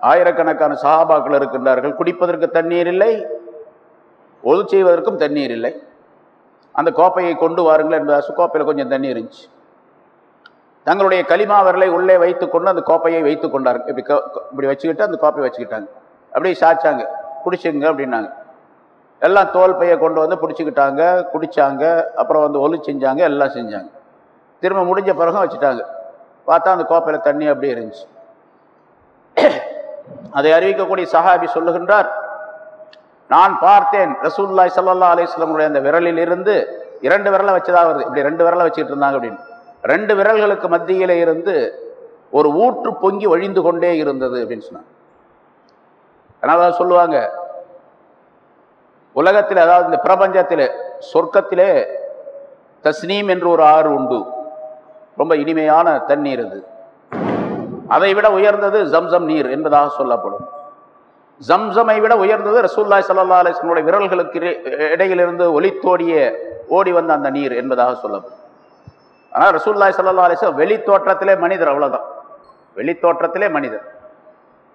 ஆயிரக்கணக்கான சஹாபாக்கள் இருக்கின்றார்கள். குடிப்பதற்கு தண்ணீர் இல்லை ஒது செய்வதற்கும் தண்ணீர் இல்லை. அந்த கோப்பையை கொண்டு வாருங்கள் என்பதாசு கோப்பையில் கொஞ்சம் தண்ணீர் இருந்துச்சு. தங்களுடைய களிமா விரலை உள்ளே வைத்துக்கொண்டு அந்த கோப்பையை வைத்துக் கொண்டார்கள் இப்படி இப்படி வச்சுக்கிட்டு அந்த கோப்பையை வச்சுக்கிட்டாங்க. அப்படியே சாய்ச்சாங்க குடிச்சுங்க அப்படின்னாங்க. எல்லாம் தோல் பையை கொண்டு வந்து பிடிச்சிக்கிட்டாங்க குடித்தாங்க அப்புறம் வந்து ஒலி செஞ்சாங்க எல்லாம் செஞ்சாங்க. திரும்ப முடிஞ்ச பிறகும் வச்சுட்டாங்க. பார்த்தா அந்த கோப்பையில் தண்ணி அப்படியே இருந்துச்சு. அதை அறிவிக்கக்கூடிய சஹாபி சொல்லுகின்றார் நான் பார்த்தேன் ரசூல்லாய் சல்லா அலிஸ்லமுடைய அந்த விரலில் இருந்து இரண்டு விரலை வச்சதாக வருது. இப்படி ரெண்டு விரலை வச்சுக்கிட்டு இருந்தாங்க அப்படின்னு. ரெண்டு விரல்களுக்கு மத்தியிலே இருந்து ஒரு ஊற்று பொங்கி வழிந்து கொண்டே இருந்தது அப்படின்னு சொன்னாங்க. அதனால சொல்லுவாங்க உலகத்தில் அதாவது இந்த பிரபஞ்சத்தில் சொர்க்கத்திலே தஸ்னீம் என்று ஒரு ஆறு உண்டு. ரொம்ப இனிமையான தண்ணீர் அது. அதை விட உயர்ந்தது ஜம்சம் நீர் என்பதாக சொல்லப்படும். ஜம்சமை விட உயர்ந்தது ரசூல்லாய் சல்லா அலிஸ்லனுடைய விரல்களுக்கு இடையிலிருந்து ஒலித்தோடிய ஓடி வந்த அந்த நீர் என்பதாக சொல்லப்படும். ஆனால் ரசூல்லாய் சல்லா அலிஸ்லாம் வெளி தோற்றத்திலே மனிதர் அவ்வளோதான் வெளி தோற்றத்திலே மனிதர்.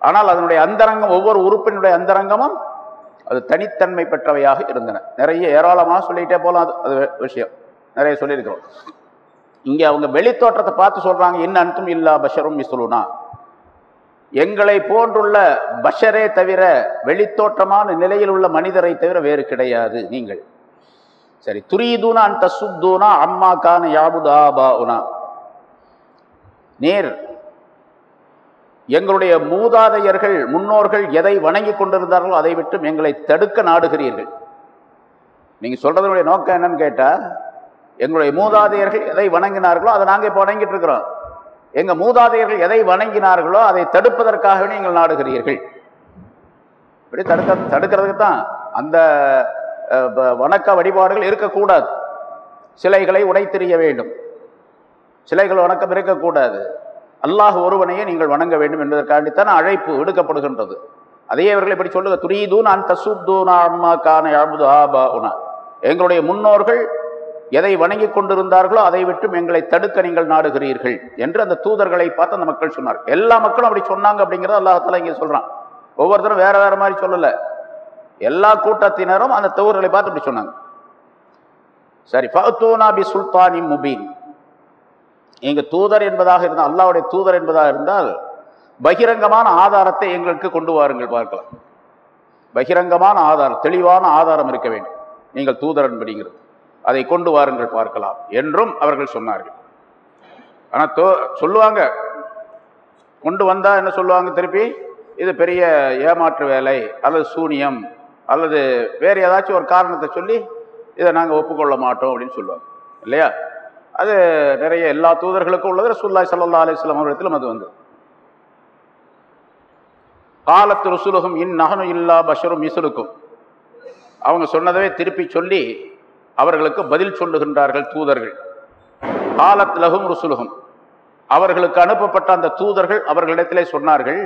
ஆனால் அதனுடைய அந்தரங்கம் ஒவ்வொரு உறுப்பினுடைய அந்தரங்கமும் அது தனித்தன்மை பெற்றவையாக இருந்தன. நிறைய ஏராளமாக சொல்லிகிட்டே போகலாம் அது அது விஷயம். நிறைய சொல்லியிருக்கிறோம். இங்கே அவங்க வெளித்தோற்றத்தை பார்த்து சொல்கிறாங்க இன் அன்தும் இல்லா பஷரும் மிஸ்லுனா. எங்களை போன்றுள்ள பஷரே தவிர வெளித்தோற்றமான நிலையில் உள்ள மனிதரை தவிர வேறு கிடையாது நீங்கள். சரி துரீதுனா அன் தசுத்தூனா அம்மா கான யாபுதாபாவுனா நேர். எங்களுடைய மூதாதையர்கள் முன்னோர்கள் எதை வணங்கி கொண்டிருந்தார்களோ அதை விட்டும் எங்களை தடுக்க நாடுகிறீர்கள். நீங்கள் சொல்கிறதனுடைய நோக்கம் என்னன்னு கேட்டால் எங்களுடைய மூதாதையர்கள் எதை வணங்கினார்களோ அதை நாங்கள் இப்போ வணங்கிட்டு இருக்கிறோம். மூதாதையர்கள் எதை வணங்கினார்களோ அதை தடுப்பதற்காகவே நீங்கள் நாடுகிறீர்கள். இப்படி தடுக்க தடுக்கிறதுக்கு தான் அந்த வணக்க வழிபாடுகள் இருக்கக்கூடாது. சிலைகளை உடைத்தெறிய வேண்டும். சிலைகள் வணக்கம் இருக்கக்கூடாது. அல்லாஹ் ஒருவனையே நீங்கள் வணங்க வேண்டும் என்பதற்காண்டித்தான் அழைப்பு விடுக்கப்படுகின்றது. அதையே அவர்கள் இப்படி சொல்லுங்க துரீதூன் நான் தசுத்தூனா அம்மா கான யாபுது ஆபா உனா எங்களுடைய முன்னோர்கள் எதை வணங்கி கொண்டிருந்தார்களோ அதை விட்டும் எங்களை தடுக்க நீங்கள் நாடுகிறீர்கள் என்று அந்த தூதர்களை பார்த்து அந்த மக்கள் சொன்னார் எல்லா மக்களும் அப்படி சொன்னாங்க அப்படிங்கிறத அல்லாஹால இங்கே சொல்கிறான் ஒவ்வொருத்தரும் வேற வேற மாதிரி சொல்லலை. எல்லா கூட்டத்தினரும் அந்த தவறுகளை பார்த்து அப்படி சொன்னாங்க. சரி ஃபஅத்தூனா பி சுல்தானி முபீன். எங்க தூதர் என்பதாக இருந்தால் அல்லாவுடைய தூதர் என்பதாக இருந்தால் பகிரங்கமான ஆதாரத்தை எங்களுக்கு கொண்டு வாருங்கள் பார்க்கலாம். பகிரங்கமான ஆதாரம் தெளிவான ஆதாரம் இருக்க வேண்டும். நீங்கள் தூதர் என்படுங்கிறது. அதை கொண்டு வாருங்கள் பார்க்கலாம் என்றும் அவர்கள் சொன்னார்கள். ஆனால் தோ சொல்லுவாங்க. கொண்டு வந்தால் என்ன சொல்லுவாங்க திருப்பி? இது பெரிய ஏமாற்று வேலை அல்லது சூனியம் அல்லது வேறு ஏதாச்சும் ஒரு காரணத்தை சொல்லி இதை நாங்கள் ஒப்புக்கொள்ள மாட்டோம் அப்படின்னு சொல்லுவாங்க. இல்லையா? அது நிறைய எல்லா தூதர்களுக்கும் உள்ளது. ரசூல்லாய் சல்லா அலிஸ்லாம் அவர்களிடத்திலும் அது வந்தது. காலத்து ருசுலுகும் இன் நகனு இல்லா பஷரும் மிசுலுக்கும் அவங்க சொன்னதவே திருப்பி சொல்லி அவர்களுக்கு பதில் சொல்லுகின்றார்கள் தூதர்கள். காலத் லகும் ருசுலுகும் அவர்களுக்கு அனுப்பப்பட்ட அந்த தூதர்கள் அவர்களிடத்திலே சொன்னார்கள்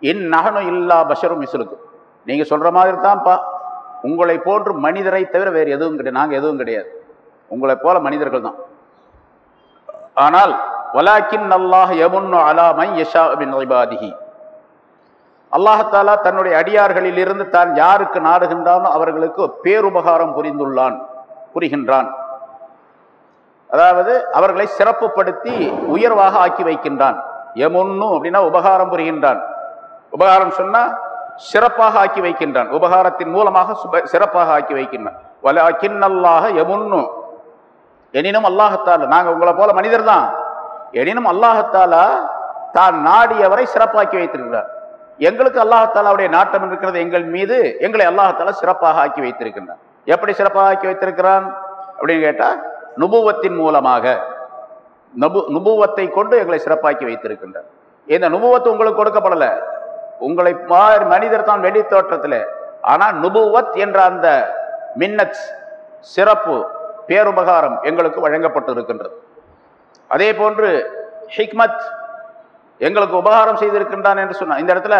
இன் நகனு இல்லா பஷரும் மிசுலுக்கும் நீங்கள் சொல்கிற மாதிரி தான்ப்பா உங்களை போன்று மனிதரை தவிர வேறு எதுவும் கிடையாது. நாங்கள் எதுவும் கிடையாது. உங்களைப் போல மனிதர்கள் தான். ஆனால் வலாக்கின் அல்லாஹ் யமுன்னு அலாமை யஷா பின் இபாதிஹி. அல்லாஹாலா தன்னுடைய அடியார்களில் இருந்து தான் யாருக்கு நாடுகின்றானோ அவர்களுக்கு பேருபகாரம் புரிந்துள்ளான் புரிகின்றான். அதாவது அவர்களை சிறப்புப்படுத்தி உயர்வாக ஆக்கி வைக்கின்றான். எமுன்னு அப்படின்னா உபகாரம் புரிகின்றான். உபகாரம் சொன்னால் சிறப்பாக ஆக்கி வைக்கின்றான். உபகாரத்தின் மூலமாக சுப சிறப்பாக ஆக்கி வைக்கின்றான். வல அல்லாஹ எமுன்னு எனினும் அல்லாஹத்தால நாங்கள் உங்களை போல மனிதர் தான் எனினும் அல்லாஹத்தால தான் நாடியவரை சிறப்பாக்கி வைத்திருக்கிறார். எங்களுக்கு அல்லாஹத்தாலாவுடைய நாட்டம் இருக்கிறது எங்கள் மீது எங்களை அல்லாஹத்தாலா சிறப்பாக ஆக்கி வைத்திருக்கின்றான் எப்படி சிறப்பாக ஆக்கி வைத்திருக்கிறான்? அப்படின்னு கேட்டா நுபுவத்தின் மூலமாக. நபு நுபுவத்தை கொண்டு எங்களை சிறப்பாக்கி வைத்திருக்கின்றார். இந்த நுபுவத்து உங்களுக்கு கொடுக்கப்படலை. உங்களை மாதிரி மனிதர் தான் வெளி தோற்றத்தில். ஆனால் நுபுவத் என்ற அந்த மின்னத் சிறப்பு பேருபகாரம் எங்களுக்கு வழங்கப்பட்டு இருக்கின்றது அதே போன்று ஹிக்மத் எங்களுக்கு உபகாரம் செய்திருக்கின்றான் என்று சொன்னான். இந்த இடத்துல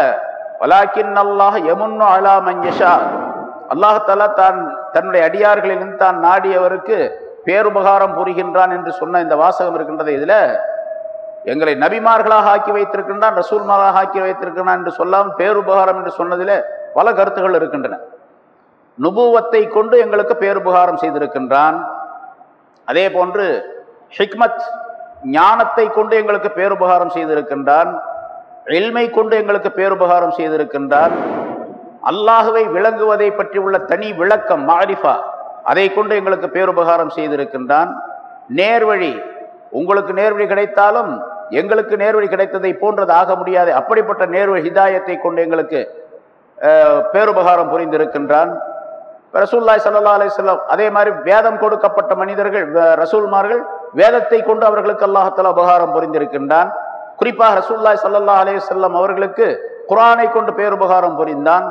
வலாக்கின் அல்லாஹ் எமுன்னு அலா மஞ்சஷா அல்லாஹாலா தான் தன்னுடைய அடியார்களிலிருந்து தான் நாடியவருக்கு பேருபகாரம் புரிகின்றான் என்று சொன்ன இந்த வாசகம் இருக்கின்றது. இதில் எங்களை நபிமார்களாக ஆக்கி வைத்திருக்கின்றான் ரசூல்மாராக ஆக்கி வைத்திருக்கிறான் என்று சொல்லாமல் பேருபகாரம் என்று சொன்னதில் பல கருத்துகள் இருக்கின்றன. நுபுவத்தை கொண்டு எங்களுக்கு பேருபகாரம் செய்திருக்கின்றான். அதே போன்று ஹிக்மத் ஞானத்தை கொண்டு எங்களுக்கு பேருபகாரம் செய்திருக்கின்றான். எல்மை கொண்டு எங்களுக்கு பேருபகாரம் செய்திருக்கின்றான். அல்லாஹுவை விளங்குவதை பற்றி உள்ள தனி விளக்கம் மாரிஃபா அதை கொண்டு எங்களுக்கு பேருபகாரம் செய்திருக்கின்றான். நேர்வழி உங்களுக்கு நேர்வழி கிடைத்தாலும் எங்களுக்கு நேர்வழி கிடைத்ததை போன்றது ஆக முடியாது. அப்படிப்பட்ட நேர்வழி ஹிதாயத்தை கொண்டு எங்களுக்கு பேருபகாரம் புரிந்திருக்கின்றான். ரசூல்லாய் சல்லா அலிஸ்லாம் அதே மாதிரி வேதம் கொடுக்கப்பட்ட மனிதர்கள் ரசூல்மார்கள் வேதத்தை கொண்டு அவர்களுக்கு அல்லாஹால உபகாரம் புரிந்திருக்கின்றான். குறிப்பாக ரசூல்லாய் சல்லா அலையம் அவர்களுக்கு குரானை கொண்டு பேருபகாரம் புரிந்தான்.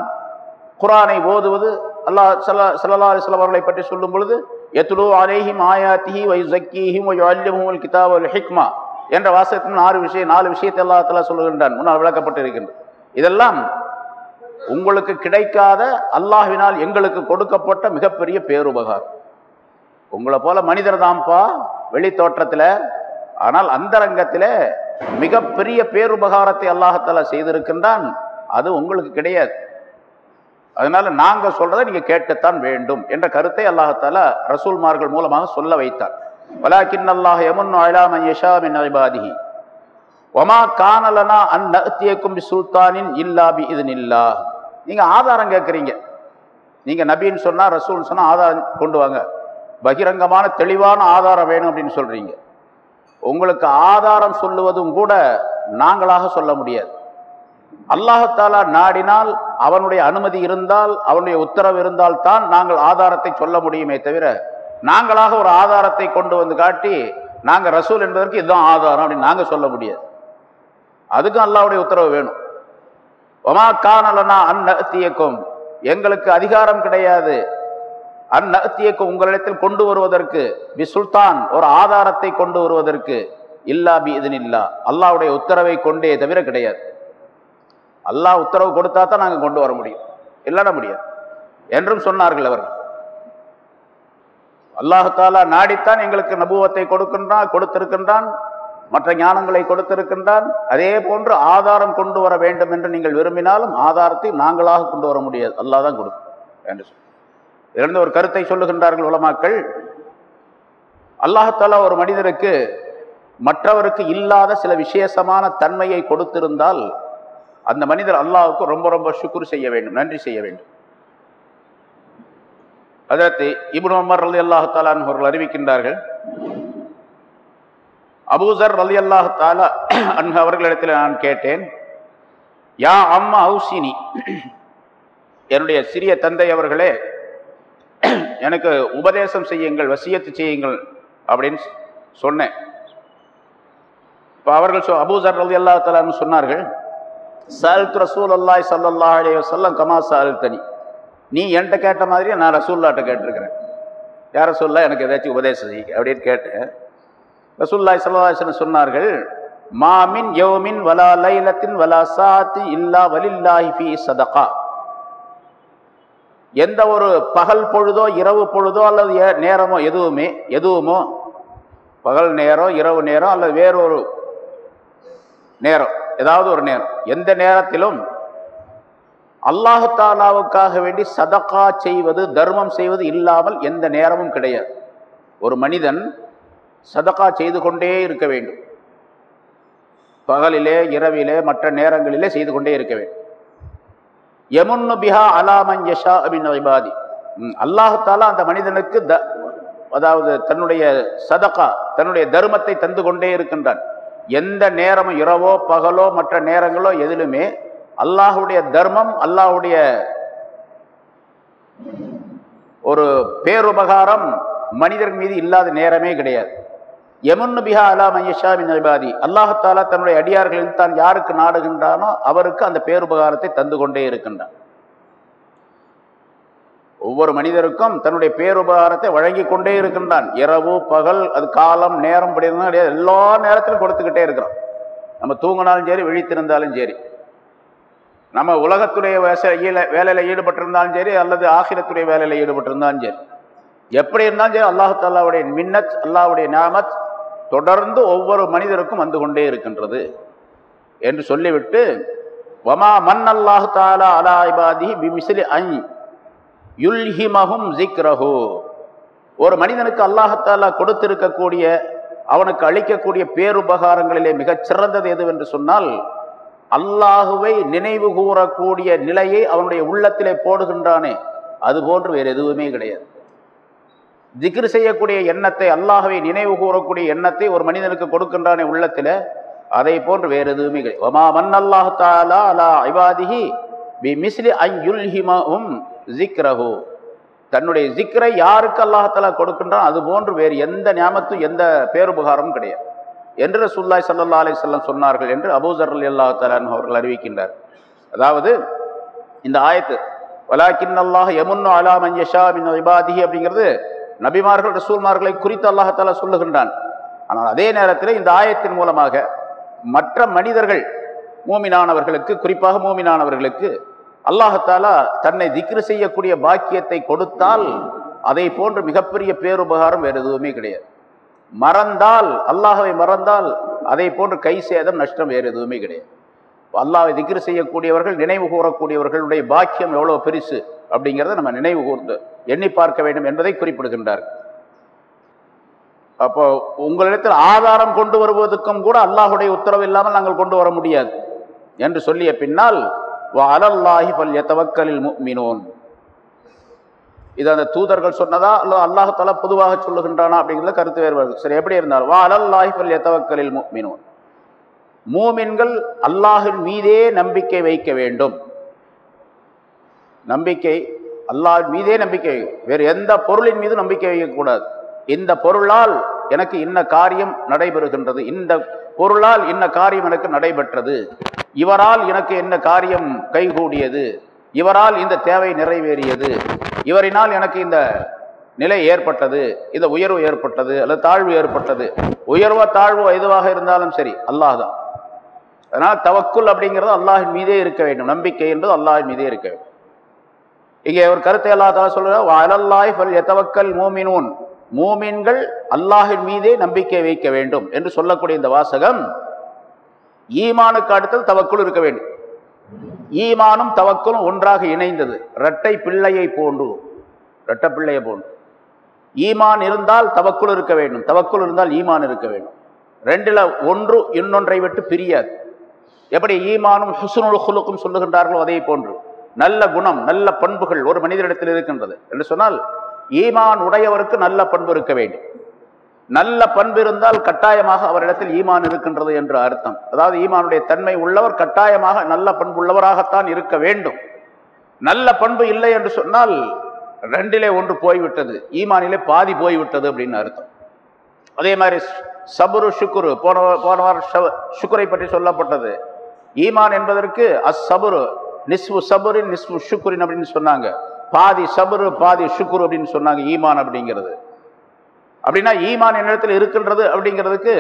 குரானை ஓதுவது அல்லாஹ் சல்லா சல்லா அலிஸ்லாம் அவர்களை பற்றி சொல்லும் பொழுது எத்துலோ அலேஹிம் ஆயாத்திஹி வை ஜக்கீஹிம் வை அல்லிமுல் கிதாப் அல் ஹிக்மா என்ற வாசகத்தின் ஆறு விஷயம் நாலு விஷயத்தை எல்லாத்தில் தலா சொல்லுகின்றான். முன்னால் விளக்கப்பட்டிருக்கின்றது. இதெல்லாம் உங்களுக்கு கிடைக்காத அல்லாஹினால் எங்களுக்கு கொடுக்கப்பட்ட மிகப்பெரிய பேருபகாரம். உங்களை போல மனிதர் தான்ப்பா வெளி தோற்றத்தில் ஆனால் அந்தரங்கத்தில் மிகப்பெரிய பேருபகாரத்தை அல்லாஹத்தில் செய்திருக்கின்றான். அது உங்களுக்கு கிடையாது. அதனால நாங்கள் சொல்றதை நீங்கள் கேட்கத்தான் வேண்டும் என்ற கருத்தை அல்லாஹத்தால ரசூல்மார்கள் மூலமாக சொல்ல வைத்தார். வலாக்கின் அல்லாஹ் யமுன் அலாம யஷா மின் இபாதிஹி. ஒமா கானலனா அன் நத்தியக்கும் சுல்தானின் இல்லா பி இதனில்லா நீங்க ஆதாரம் கேட்குறீங்க. நீங்க நபின்னு சொன்னா ரசூல்னு சொன்னா ஆதாரம் கொண்டு வாங்க. பகிரங்கமான தெளிவான ஆதாரம் வேணும் அப்படின்னு சொல்றீங்க. உங்களுக்கு ஆதாரம் சொல்லுவதும் கூட நாங்களாக சொல்ல முடியாது. அல்லாஹத்தாலா நாடினால் அவனுடைய அனுமதி இருந்தால் அவனுடைய உத்தரவு இருந்தால் தான் நாங்கள் ஆதாரத்தை சொல்ல முடியுமே தவிர நாங்களாக ஒரு ஆதாரத்தை கொண்டு வந்து காட்டி நாங்கள் ரசூல் என்பதற்கு இதுதான் ஆதாரம் அப்படின்னு நாங்கள் சொல்ல முடியாது. அதுக்கும் அல்லாவுடைய உத்தரவு வேணும். ஒமா காணலனா அந்நத்தியக்கும் எங்களுக்கு அதிகாரம் கிடையாது. அந்நத்தியக்கும் உங்களிடத்தில் கொண்டு வருவதற்கு பி சுல்தான் ஒரு ஆதாரத்தை கொண்டு வருவதற்கு இல்லா பி இதன் இல்லா அல்லாவுடைய உத்தரவை கொண்டே தவிர கிடையாது. அல்லாஹ் உத்தரவு கொடுத்தா தான் நாங்கள் கொண்டு வர முடியும். இல்லைன்னா முடியாது. என்றும் சொன்னார்கள் அவர்கள். அல்லாஹாலா நாடித்தான் எங்களுக்கு நபுவத்தை கொடுக்கின்றான் கொடுத்திருக்கின்றான் மற்ற ஞானங்களை கொடுத்திருக்கின்றான். அதே போன்று ஆதாரம் கொண்டு வர வேண்டும் என்று நீங்கள் விரும்பினாலும் ஆதாரத்தை நாங்களாக கொண்டு வர முடியாது. அல்லாஹ் தான் கொடுக்கும். என்று சொல்லி இதிலிருந்து ஒரு கருத்தை சொல்லுகின்றார்கள் உலமாக்கள். அல்லாஹாலா ஒரு மனிதருக்கு மற்றவருக்கு இல்லாத சில விசேஷமான தன்மையை கொடுத்திருந்தால் அந்த மனிதர் அல்லாவுக்கு ரொம்ப ரொம்ப சுக்குர் செய்ய வேண்டும் நன்றி செய்ய வேண்டும். அதற்கு இப்னு உமர் அலி அல்லாஹ் தாலான் அவர்கள் அறிவிக்கின்றார்கள். அபூசர் அலி அல்லாஹு தாலா அன்ஹு அவர்களிடத்தில் நான் கேட்டேன் யா அம்மா ஹவுசினி என்னுடைய சிறிய தந்தை அவர்களே எனக்கு உபதேசம் செய்யுங்கள் வசியத்து செய்யுங்கள் அப்படின்னு சொன்னேன். இப்போ அவர்கள் சொ அபூசர் அலி அல்லாஹு தாலான்னு சொன்னார்கள் சல்த் ரசூல் அல்லாய் சல்லா அலே வல்லம் கமா சால் தனி நீ என்கிட்ட கேட்ட மாதிரி நான் ரசூல்லாட்ட கேட்டிருக்கிறேன். யார் ரசூல்லா? எனக்கு ஏதாச்சும் உபதேசம் செய்ய அப்படின்னு கேட்டேன். ரசூல்லாய் சல்லாஹன் சொன்னார்கள் மாமின் யோமின் வலா லைலத்தின் வலா சாத்தி இல்லா வலில்லாஹி ஃபி சதகா. எந்த ஒரு பகல் பொழுதோ இரவு பொழுதோ அல்லது நேரமோ எதுவுமே எதுவுமோ பகல் நேரம் இரவு நேரம் அல்லது வேறொரு நேரம் ஏதாவது ஒரு நேரம் எந்த நேரத்திலும் அல்லாஹாலாவுக்காக வேண்டி சதகா செய்வது தர்மம் செய்வது இல்லாமல் எந்த நேரமும் கிடையாது. ஒரு மனிதன் சதகா செய்து கொண்டே இருக்க வேண்டும். பகலிலே இரவிலே மற்ற நேரங்களிலே செய்து கொண்டே இருக்க வேண்டும். யமுன்னு பிஹா அலாமன் யஷா அபின் இபாதி. அல்லாஹாலா அந்த மனிதனுக்கு த அதாவது தன்னுடைய சதகா தன்னுடைய தர்மத்தை தந்து கொண்டே இருக்கின்றான். எந்த நேரமும் இரவோ பகலோ மற்ற நேரங்களோ எதிலுமே அல்லாஹுடைய தர்மம் அல்லாஹுடைய ஒரு பேருபகாரம் மனிதர்கள் மீது இல்லாத நேரமே கிடையாது. யமுன்னு பிஹா அலா மையஷா மின் அபாதி அல்லாஹாலா தன்னுடைய அடியார்களில் தான் யாருக்கு நாடுகின்றானோ அவருக்கு அந்த பேருபகாரத்தை தந்து கொண்டே இருக்கின்றான். ஒவ்வொரு மனிதருக்கும் தன்னுடைய பேருபகாரத்தை வழங்கி கொண்டே இருக்கின்றான். இரவு பகல் அது காலம் நேரம் அப்படின்னா கிடையாது. எல்லா நேரத்திலும் கொடுத்துக்கிட்டே இருக்கிறோம் நம்ம தூங்கினாலும் சரி விழித்திருந்தாலும் சரி. நம்ம உலகத்துடைய வேசையில வேலையில் ஈடுபட்டிருந்தாலும் சரி அல்லது ஆகிரத்துடைய வேலையில் ஈடுபட்டிருந்தாலும் சரி. எப்படி இருந்தாலும் சரி அல்லாஹு தல்லாவுடைய மின்னத் அல்லாவுடைய நாமத் தொடர்ந்து ஒவ்வொரு மனிதருக்கும் வந்து கொண்டே இருக்கின்றது என்று சொல்லிவிட்டு வமா மன் அல்லாஹு தாலா அலா இபாதி பிமிசிலி ஐ யுல்ஹிமஹும் ஜிக்ரஹு ஒரு மனிதனுக்கு அல்லாஹத்தாலா கொடுத்திருக்கக்கூடிய அவனுக்கு அளிக்கக்கூடிய பேருபகாரங்களிலே மிகச் சிறந்தது எதுவென்று சொன்னால் அல்லாஹுவை நினைவு கூறக்கூடிய நிலையை அவனுடைய உள்ளத்திலே போடுகின்றானே. அது போன்று வேறு எதுவுமே கிடையாது. திக்ரு செய்யக்கூடிய எண்ணத்தை அல்லாஹவை நினைவு கூறக்கூடிய எண்ணத்தை ஒரு மனிதனுக்கு கொடுக்கின்றானே உள்ளத்தில் அதை போன்று வேறு எதுவுமே கிடையாது. ஒமா மன் அல்லாஹு தாலா அலா ஐவாதிஹி பி மிஸ்லி ஐயுல்ஹிமஹும் ஜிக்ரஹு தன்னுடைய ஜிக்ரை யாருக்கு அல்லாஹாலா கொடுக்கின்றான் அது போன்று வேறு எந்த ஞாபகத்தும் எந்த பேருபகாரமும் கிடையாது. என்று ரசூல்லாய் சல்லா அலி செல்லம் சொன்னார்கள் என்று அபூசர் அலி அல்லா தலான் அவர்கள் அறிவிக்கின்றார். அதாவது இந்த ஆயத்து வலாக்கின் அல்லாஹ் யமுன்னு அலா மஞ்சஷா மின் இபாதி அப்படிங்கிறது நபிமார்கள் ரசூல்மார்களை குறித்து அல்லாஹால சொல்லுகின்றான். ஆனால் அதே நேரத்தில் இந்த ஆயத்தின் மூலமாக மற்ற மனிதர்கள் மூமினானவர்களுக்கு குறிப்பாக மூமினானவர்களுக்கு அல்லாஹத்தாலா தன்னை திக்ரு செய்யக்கூடிய பாக்கியத்தை கொடுத்தால் அதை போன்று மிகப்பெரிய பேருபகாரம் வேறு எதுவுமே கிடையாது. மறந்தால் அல்லாஹவை மறந்தால் அதை போன்று கை சேதம் நஷ்டம் வேறு எதுவுமே கிடையாது. அல்லாஹை திக்ரு செய்யக்கூடியவர்கள் நினைவு கூறக்கூடியவர்களுடைய பாக்கியம் எவ்வளோ பெருசு அப்படிங்கிறத நம்ம நினைவு கூர்ந்து எண்ணி பார்க்க வேண்டும் என்பதை குறிப்பிடுகின்றார்கள் அப்போ உங்களிடத்தில் ஆதாரம் கொண்டு வருவதற்கும் கூட அல்லாஹுடைய உத்தரவு இல்லாமல் நாங்கள் கொண்டு வர முடியாது. என்று சொல்லிய பின்னால் அலல்லாஹி பல் எத்தவக்கலில் மீனோன் இது அந்த தூதர்கள் சொன்னதா? அல்லது அல்லாஹால பொதுவாக சொல்லுகின்றானா அப்படிங்கிறத கருத்து வேறுபாடு சரி எப்படி இருந்தாலும் வா அலல்லாஹிபல் எத்தவக்கலில் மீனோன் மூமின்கள் அல்லாஹின் மீதே நம்பிக்கை வைக்க வேண்டும். நம்பிக்கை அல்லாஹ் மீதே நம்பிக்கை வேறு எந்த பொருளின் மீது நம்பிக்கை வைக்கக்கூடாது. இந்த பொருளால் எனக்கு இன்ன காரியம் நடைபெறுகின்றது. இந்த பொருளால் இன்ன காரியம் எனக்கு நடைபெற்றது. இவரால் எனக்கு என்ன காரியம் கைகூடியது? இவரால் இந்த தேவை நிறைவேறியது. இவரினால் எனக்கு இந்த நிலை ஏற்பட்டது இந்த உயர்வு ஏற்பட்டது அல்லது தாழ்வு ஏற்பட்டது. உயர்வோ தாழ்வோ எதுவாக இருந்தாலும் சரி அல்லாஹ் தான். அதனால் தவக்குள் அப்படிங்கிறது அல்லாஹின் மீதே இருக்க வேண்டும். நம்பிக்கை என்பது அல்லாஹின் மீதே இருக்க வேண்டும். இங்கே ஒரு கருத்தை அல்லா தாலா சொல்றார் அலல்லாஹ் ஃபல் எத்தவக்கல் மூமினூன். மூமின்கள் அல்லாஹின் மீதே நம்பிக்கை வைக்க வேண்டும் என்று சொல்லக்கூடிய இந்த வாசகம் ஈமானுக்கு அடுத்தது தவக்குள் இருக்க வேண்டும். ஈமானும் தவக்கலும் ஒன்றாக இணைந்தது. இரட்டை பிள்ளையை போன்று. இரட்டை பிள்ளையை போன்று. ஈமான் இருந்தால் தவக்குள் இருக்க வேண்டும். தவக்குள் இருந்தால் ஈமான் இருக்க வேண்டும். ரெண்டில் ஒன்று இன்னொன்றை விட்டு பிரியாது. எப்படி ஈமானும் ஹுசுனுல் ஹுலுக்கும் சொல்லுகின்றார்களோ அதே போன்று. நல்ல குணம் நல்ல பண்புகள் ஒரு மனிதனிடத்தில் இருக்கின்றது. என்று சொன்னால் ஈமான் உடையவருக்கு நல்ல பண்பு இருக்க வேண்டும். நல்ல பண்பு இருந்தால் கட்டாயமாக அவரிடத்தில் ஈமான் இருக்கின்றது என்று அர்த்தம். அதாவது ஈமானுடைய தன்மை உள்ளவர் கட்டாயமாக நல்ல பண்பு உள்ளவராகத்தான் இருக்க வேண்டும். நல்ல பண்பு இல்லை என்று சொன்னால் ரெண்டிலே ஒன்று போய்விட்டது. ஈமானிலே பாதி போய்விட்டது அப்படின்னு அர்த்தம். அதே மாதிரி சபுரு சுக்குரு போன போன வாரம் சுக்குரை பற்றி சொல்லப்பட்டது. ஈமான் என்பதற்கு அஸ் சபுரு நிஸ்வு சபுரின் நிஸ்வு சுக்குரின் அப்படின்னு சொன்னாங்க. பாதி சபுரு பாதி சுக்குரு அப்படின்னு சொன்னாங்க ஈமான் அப்படிங்கிறது. அப்படின்னா ஈமான் என்னிடத்தில் இருக்கின்றது அப்படிங்கிறதுக்கு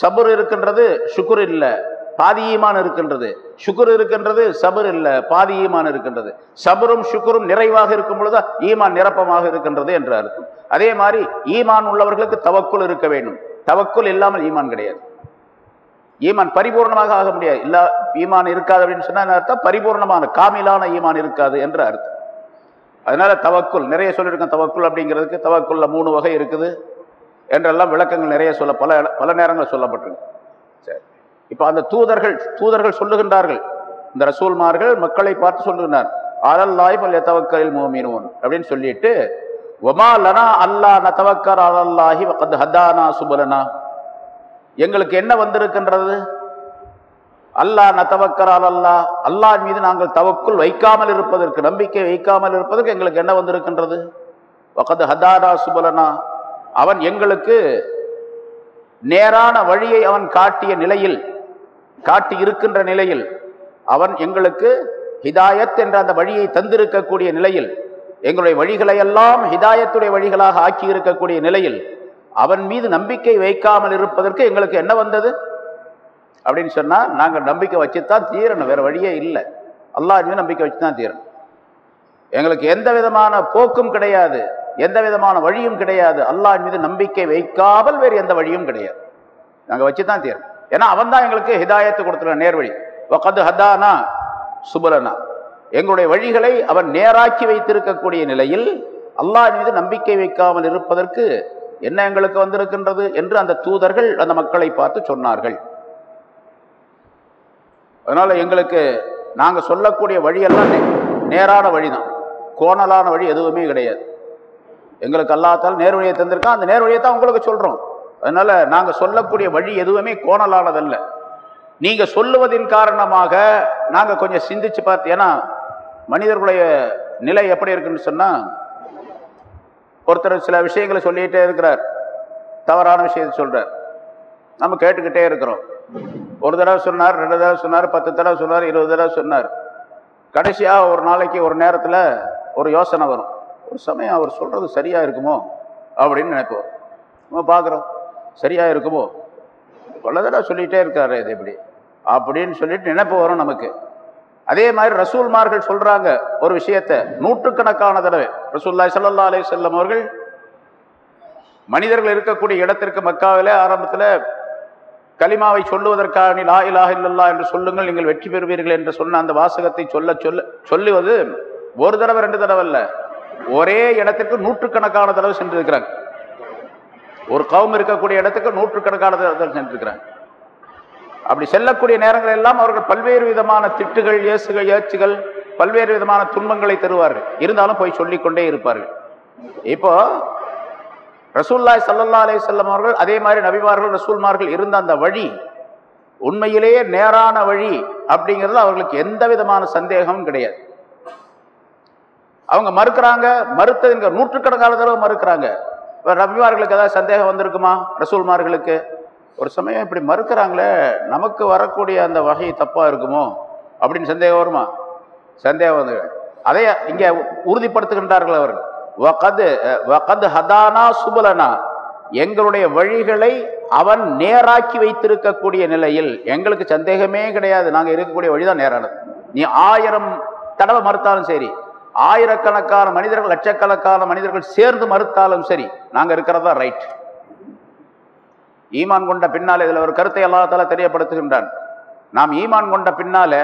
சபுர் இருக்கின்றது சுக்குர் இல்லை. பாதி ஈமான் இருக்கின்றது. சுக்குர் இருக்கின்றது சபுர் இல்லை. பாதி ஈமான் இருக்கின்றது. சபரும் சுக்குரும் நிறைவாக இருக்கும் பொழுது ஈமான் நிரப்பமாக இருக்கின்றது என்று அர்த்தம். அதே மாதிரி ஈமான் உள்ளவர்களுக்கு தவக்குள் இருக்க வேண்டும். தவக்குள் இல்லாமல் ஈமான் கிடையாது. ஈமான் பரிபூர்ணமாக ஆக முடியாது. இல்லா ஈமான் இருக்காது அப்படின்னு சொன்னால் அர்த்தம்? பரிபூர்ணமான காமிலான ஈமான் இருக்காது என்று அர்த்தம். அதனால தவக்குள் நிறைய சொல்லியிருக்கேன் தவக்குள் அப்படிங்கிறதுக்கு. தவக்குள்ள மூணு வகை இருக்குது. என்றெல்லாம் விளக்கங்கள் நிறைய சொல்ல பல பல நேரங்கள் சொல்லப்பட்டிருக்கு. சரி. இப்போ அந்த தூதர்கள் தூதர்கள் சொல்லுகின்றார்கள். இந்த ரசூல்மார்கள் மக்களை பார்த்து சொல்லுகின்றார். அலல்லாய் பல்ல தவக்கரில் மோமீனோன் அப்படின்னு சொல்லிட்டு ஒமா லனா அல்லா ந தவக்கர் அலல்லாஹி ஹதானா சுபலனா. எங்களுக்கு என்ன வந்திருக்கின்றது? அல்லாஹ் நத்தவக்கர் அல்லா அல்லாஹ் மீது நாங்கள் தவக்குள் வைக்காமல் இருப்பதற்கு நம்பிக்கை வைக்காமல் இருப்பதற்கு எங்களுக்கு என்ன வந்திருக்கின்றது? வகது ஹதானா சுபலனா. அவன் எங்களுக்கு நேரான வழியை அவன் காட்டிய நிலையில் காட்டி இருக்கின்ற நிலையில் அவன் எங்களுக்கு ஹிதாயத் என்ற அந்த வழியை தந்திருக்கக்கூடிய நிலையில் எங்களுடைய வழிகளை எல்லாம் ஹிதாயத்துடைய வழிகளாக ஆக்கி இருக்கக்கூடிய நிலையில் அவன் மீது நம்பிக்கை வைக்காமல் இருப்பதற்கு எங்களுக்கு என்ன வந்தது? அப்படின்னு சொன்னால் நாங்கள் நம்பிக்கை வச்சுத்தான் தீரணும் வேறு வழியே இல்லை. அல்லாஹ் நம்பிக்கை வச்சு தான் தீரணும். எங்களுக்கு எந்த விதமான போக்கும் கிடையாது. எந்த விதமான வழியும் கிடையாது. அல்லாஹ் மீது நம்பிக்கை வைக்காமல் வேறு எந்த வழியும் கிடையாது. நாங்கள் வச்சு தான் தீரும் ஏன்னா அவன் தான் எங்களுக்கு ஹிதாயத்து கொடுத்துருக்க நேர்வழி. ஒக்கது ஹதானா சுபலனா. எங்களுடைய வழிகளை அவன் நேராக்கி வைத்திருக்கக்கூடிய நிலையில் அல்லாஹ் மீது நம்பிக்கை வைக்காமல் இருப்பதற்கு என்ன எங்களுக்கு வந்திருக்கின்றது என்று அந்த தூதர்கள் அந்த மக்களை பார்த்து சொன்னார்கள். அதனால் எங்களுக்கு நாங்கள் சொல்லக்கூடிய வழியெல்லாம் நேரான நேரான வழிதான். கோணலான வழி எதுவுமே கிடையாது. எங்களுக்கு அல்லாத்தால் நேர்வழியை தந்திருக்கான் அந்த நேர்வழியை தான் உங்களுக்கு சொல்கிறோம் அதனால் நாங்கள் சொல்லக்கூடிய வழி எதுவுமே கோணலானதல்ல. நீங்கள் சொல்லுவதின் காரணமாக நாங்கள் கொஞ்சம் சிந்திச்சு பார்த்து ஏன்னா மனிதர்களுடைய நிலை எப்படி இருக்குன்னு சொன்னால் ஒருத்தர் சில விஷயங்களை சொல்லிகிட்டே இருக்கிறார். தவறான விஷயத்தை சொல்கிறார் நம்ம கேட்டுக்கிட்டே இருக்கிறோம். ஒரு தடவை சொன்னார் ரெண்டு தடவை சொன்னார் பத்து தடவை சொன்னார் இருபது தடவை சொன்னார். கடைசியாக ஒரு நாளைக்கு ஒரு நேரத்தில் ஒரு யோசனை வரும். ஒரு சமயம் அவர் சொல்கிறது சரியாக இருக்குமோ அப்படின்னு நினைப்போம். நம்ம பார்க்குறோம். சரியாக இருக்குமோ? பல தடவை சொல்லிகிட்டே இருக்காரு இது இப்படி. அப்படின்னு சொல்லிட்டு நினைப்பு வரும் நமக்கு. அதே மாதிரி ரசூல்மார்கள் சொல்கிறாங்க ஒரு விஷயத்தை. நூற்றுக்கணக்கான தடவை. ரசூல்லாய் சல்லா அலைஹி செல்லம் அவர்கள் மனிதர்கள் இருக்கக்கூடிய இடத்திற்கு மக்காவிலே ஆரம்பத்தில் கலிமாவை சொல்லுவதற்காக நீ லா இலாக இல்லல்லா என்று சொல்லுங்கள் நீங்கள் வெற்றி பெறுவீர்கள் என்று சொன்ன அந்த வாசகத்தை சொல்ல சொல்ல சொல்லுவது ஒரு தடவை ரெண்டு தடவை இல்லை ஒரே இடத்திற்கு நூற்றுக்கணக்கான தடவை சென்றிருக்கிறாங்க. ஒரு கவும் இருக்கக்கூடிய இடத்துக்கு நூற்றுக்கணக்கான தடவை சென்றிருக்கிறாங்க. அப்படி செல்லக்கூடிய நேரங்கள் எல்லாம் அவர்கள் பல்வேறு விதமான திட்டுகள் இயேசுகள் ஏச்சுகள் பல்வேறு விதமான துன்பங்களை தருவார்கள். இருந்தாலும் போய் சொல்லிக்கொண்டே இருப்பார்கள். இப்போ ரசூல்லாய் சல்லல்லா அலே செல்லம் அவர்கள் அதே மாதிரி நபிமார்கள் ரசூல்மார்கள் இருந்த அந்த வழி உண்மையிலேயே நேரான வழி அப்படிங்கிறது அவர்களுக்கு எந்த விதமான சந்தேகமும் கிடையாது. அவங்க மறுக்கிறாங்க மறுத்ததுங்க நூற்றுக்கணக்கான தடவை மறுக்கிறாங்க. இப்போ ஏதாவது சந்தேகம் வந்திருக்குமா? ரசூல்மார்களுக்கு? ஒரு சமயம் இப்படி மறுக்கிறாங்களே நமக்கு வரக்கூடிய அந்த வகை தப்பாக இருக்குமோ? அப்படின்னு சந்தேகம் வருமா? சந்தேகம் வந்து அதை இங்கே உறுதிப்படுத்துகின்றார்கள் அவர்கள். வகது வகது ஹதானா சுபலனா. எங்களுடைய வழிகளை அவன் நேராக்கி வைத்திருக்கக்கூடிய நிலையில் எங்களுக்கு சந்தேகமே கிடையாது. நாங்கள் இருக்கக்கூடிய வழிதான் நேரானது. நீ ஆயிரம் தடவை மறுத்தாலும் சரி ஆயிரக்கணக்கான மனிதர்கள் லட்சக்கணக்கான மனிதர்கள் சேர்ந்து மறுத்தாலும் சரி நாங்கள் இருக்கிறதா ரைட் ஈமான் கொண்ட பின்னால் இதில் ஒரு கருத்தை அல்லாஹால தெரியப்படுத்துகின்றான். நாம் ஈமான் கொண்ட பின்னாலே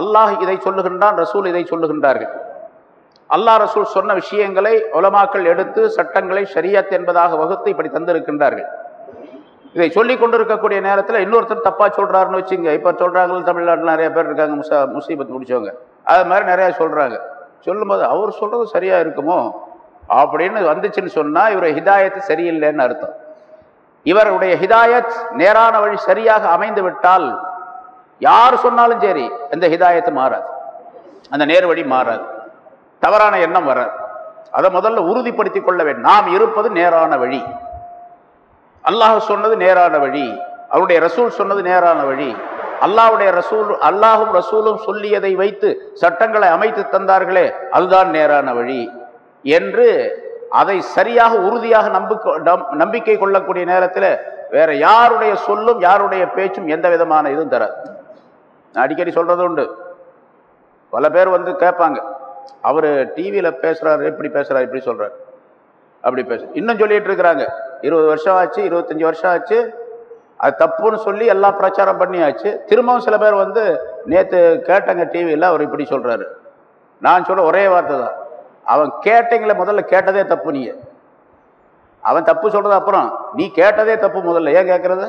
அல்லாஹ் இதை சொல்லுகின்றான் ரசூல் இதை சொல்லுகின்றார்கள். அல்லாஹ் ரசூல் சொன்ன விஷயங்களை உலமாக்கள் எடுத்து சட்டங்களை ஷரியத் என்பதாக வகுத்து இப்படி தந்திருக்கின்றார்கள். இதை சொல்லி கொண்டிருக்கக்கூடிய நேரத்தில் இன்னொருத்தர் தப்பாக சொல்கிறாருன்னு வச்சுங்க. இப்போ சொல்கிறாங்களோ தமிழ்நாட்டில் நிறைய பேர் இருக்காங்க முசா முசீபத் முடிச்சவங்க அது மாதிரி நிறையா சொல்கிறாங்க சொல்லும்போது அவர் சொல்கிறது சரியாக இருக்குமோ? அப்படின்னு வந்துச்சுன்னு சொன்னால் இவரை ஹிதாயத்து சரியில்லைன்னு அர்த்தம். இவருடைய ஹிதாயத் நேரான வழி சரியாக அமைந்து விட்டால் யார் சொன்னாலும் சரி அந்த ஹிதாயத்து மாறாது. அந்த நேர் வழி மாறாது. தவறான எண்ணம் வராது. அதை முதல்ல உறுதிப்படுத்திக் கொள்ள வேண்டும். நாம் இருப்பது நேரான வழி. அல்லாஹ் சொன்னது நேரான வழி. அவருடைய ரசூல் சொன்னது நேரான வழி. அல்லாவுடைய ரசூல் அல்லாஹும் ரசூலும் சொல்லியதை வைத்து சட்டங்களை அமைத்து தந்தார்களே அதுதான் நேரான வழி என்று அதை சரியாக உறுதியாக நம்பிக்கை நம்- நம்பிக்கை கொள்ளக்கூடிய நேரத்தில் வேற யாருடைய சொல்லும் யாருடைய பேச்சும் எந்த விதமான இதுவும் தராது. அடிக்கடி சொல்றது உண்டு. பல பேர் வந்து கேட்பாங்க அவர் டிவியில் பேசுறாரு இப்படி பேசுறாரு இப்படி சொல்றாரு. அப்படி பேச இன்னும் சொல்லிட்டு இருக்கிறாங்க இருபது வருஷம் ஆச்சு இருபத்தஞ்சு வருஷம் ஆச்சு அது தப்புன்னு சொல்லி எல்லாம் பிரச்சாரம் பண்ணியாச்சு. திரும்பவும் சில பேர் வந்து நேற்று கேட்டங்க டிவியில் அவர் இப்படி சொல்கிறாரு நான் சொல்ல ஒரே வார்த்தை தான். அவன் கேட்டீங்கள முதல்ல கேட்டதே தப்பு நீ அவன் தப்பு சொல்கிறது அப்புறம் நீ கேட்டதே தப்பு முதல்ல. ஏன் கேட்கறது?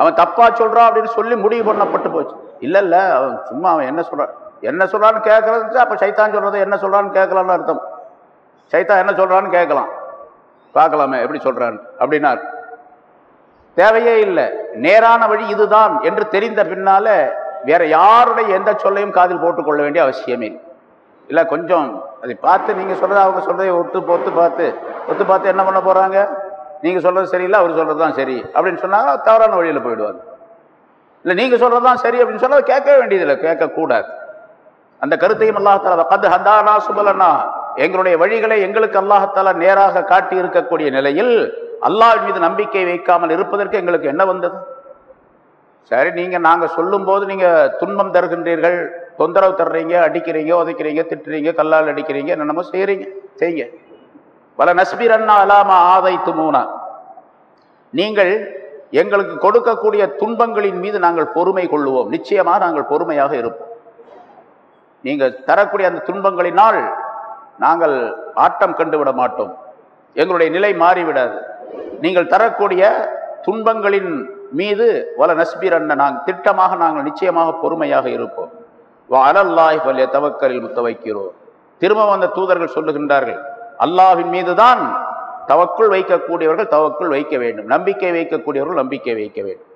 அவன் தப்பாக சொல்கிறான் அப்படின்னு சொல்லி முடிவு பண்ணப்பட்டு போச்சு. இல்லை இல்லை அவன் சும்மா அவன் என்ன சொல்கிறான் என்ன சொல்கிறான்னு கேட்குறது அப்போ சைத்தான் சொல்கிறது என்ன சொல்கிறான்னு கேட்கலான்னு அர்த்தம். சைத்தான் என்ன சொல்கிறான்னு கேட்கலாம். பார்க்கலாமே எப்படி சொல்கிறான்னு அப்படின்னார். தேவையே இல்லை. நேரான வழி இதுதான் என்று தெரிந்த பின்னால வேற யாருடைய எந்த சொல்லையும் காதில் போட்டுக்கொள்ள வேண்டிய அவசியமே இல்லை. கொஞ்சம் அதை பார்த்து நீங்கள் சொல்கிறத அவங்க சொல்கிறத ஒத்து ஒத்து பார்த்து ஒத்து பார்த்து என்ன பண்ண போகிறாங்க நீங்கள் சொல்கிறது சரியில்லை அவர் சொல்கிறது தான் சரி அப்படின்னு சொன்னாங்க தவறான வழியில் போயிடுவாங்க. இல்லை நீங்கள் சொல்கிறது தான் சரி அப்படின்னு சொன்னால் கேட்க வேண்டியதில்லை கேட்கக்கூடாது. அந்த கருத்தையும் அல்லாஹால கது ஹந்தானா சுபலனா எங்களுடைய வழிகளை எங்களுக்கு அல்லாஹத்தாலா நேராக காட்டி இருக்கக்கூடிய நிலையில் அல்லாஹ் மீது நம்பிக்கை வைக்காமல் இருப்பதற்கு எங்களுக்கு என்ன வந்தது? சரி நீங்கள் நாங்கள் சொல்லும் போது துன்பம் தருகின்றீர்கள். தொந்தரவு தர்றீங்க அடிக்கிறீங்க உதைக்கிறீங்க திட்டுறீங்க கல்லால் அடிக்கிறீங்க என்னென்னமோ செய்கிறீங்க செய்யுங்க. பல நஸ்பிரன்னா அலாமா ஆதைத்து மூனா நீங்கள் எங்களுக்கு கொடுக்கக்கூடிய துன்பங்களின் மீது நாங்கள் பொறுமை கொள்ளுவோம். நிச்சயமாக நாங்கள் பொறுமையாக இருப்போம். நீங்கள் தரக்கூடிய அந்த துன்பங்களினால் நாங்கள் ஆட்டம் கண்டு விட மாட்டோம். எங்களுடைய நிலை மாறிவிடாது. நீங்கள் தரக்கூடிய துன்பங்களின் மீது வல நஸ்பீர் அண்ண நாங்கள் திட்டமாக நாங்கள் நிச்சயமாக பொறுமையாக இருப்போம். அலல்லாய் வல்லிய தவக்கலில் முத்த வைக்கிறோம் திரும்ப வந்த தூதர்கள் சொல்லுகின்றார்கள் அல்லாஹ்வின் மீதுதான் தவக்குள் வைக்கக்கூடியவர்கள் தவக்குள் வைக்க வேண்டும். நம்பிக்கை வைக்கக்கூடியவர்கள் நம்பிக்கை வைக்க வேண்டும்.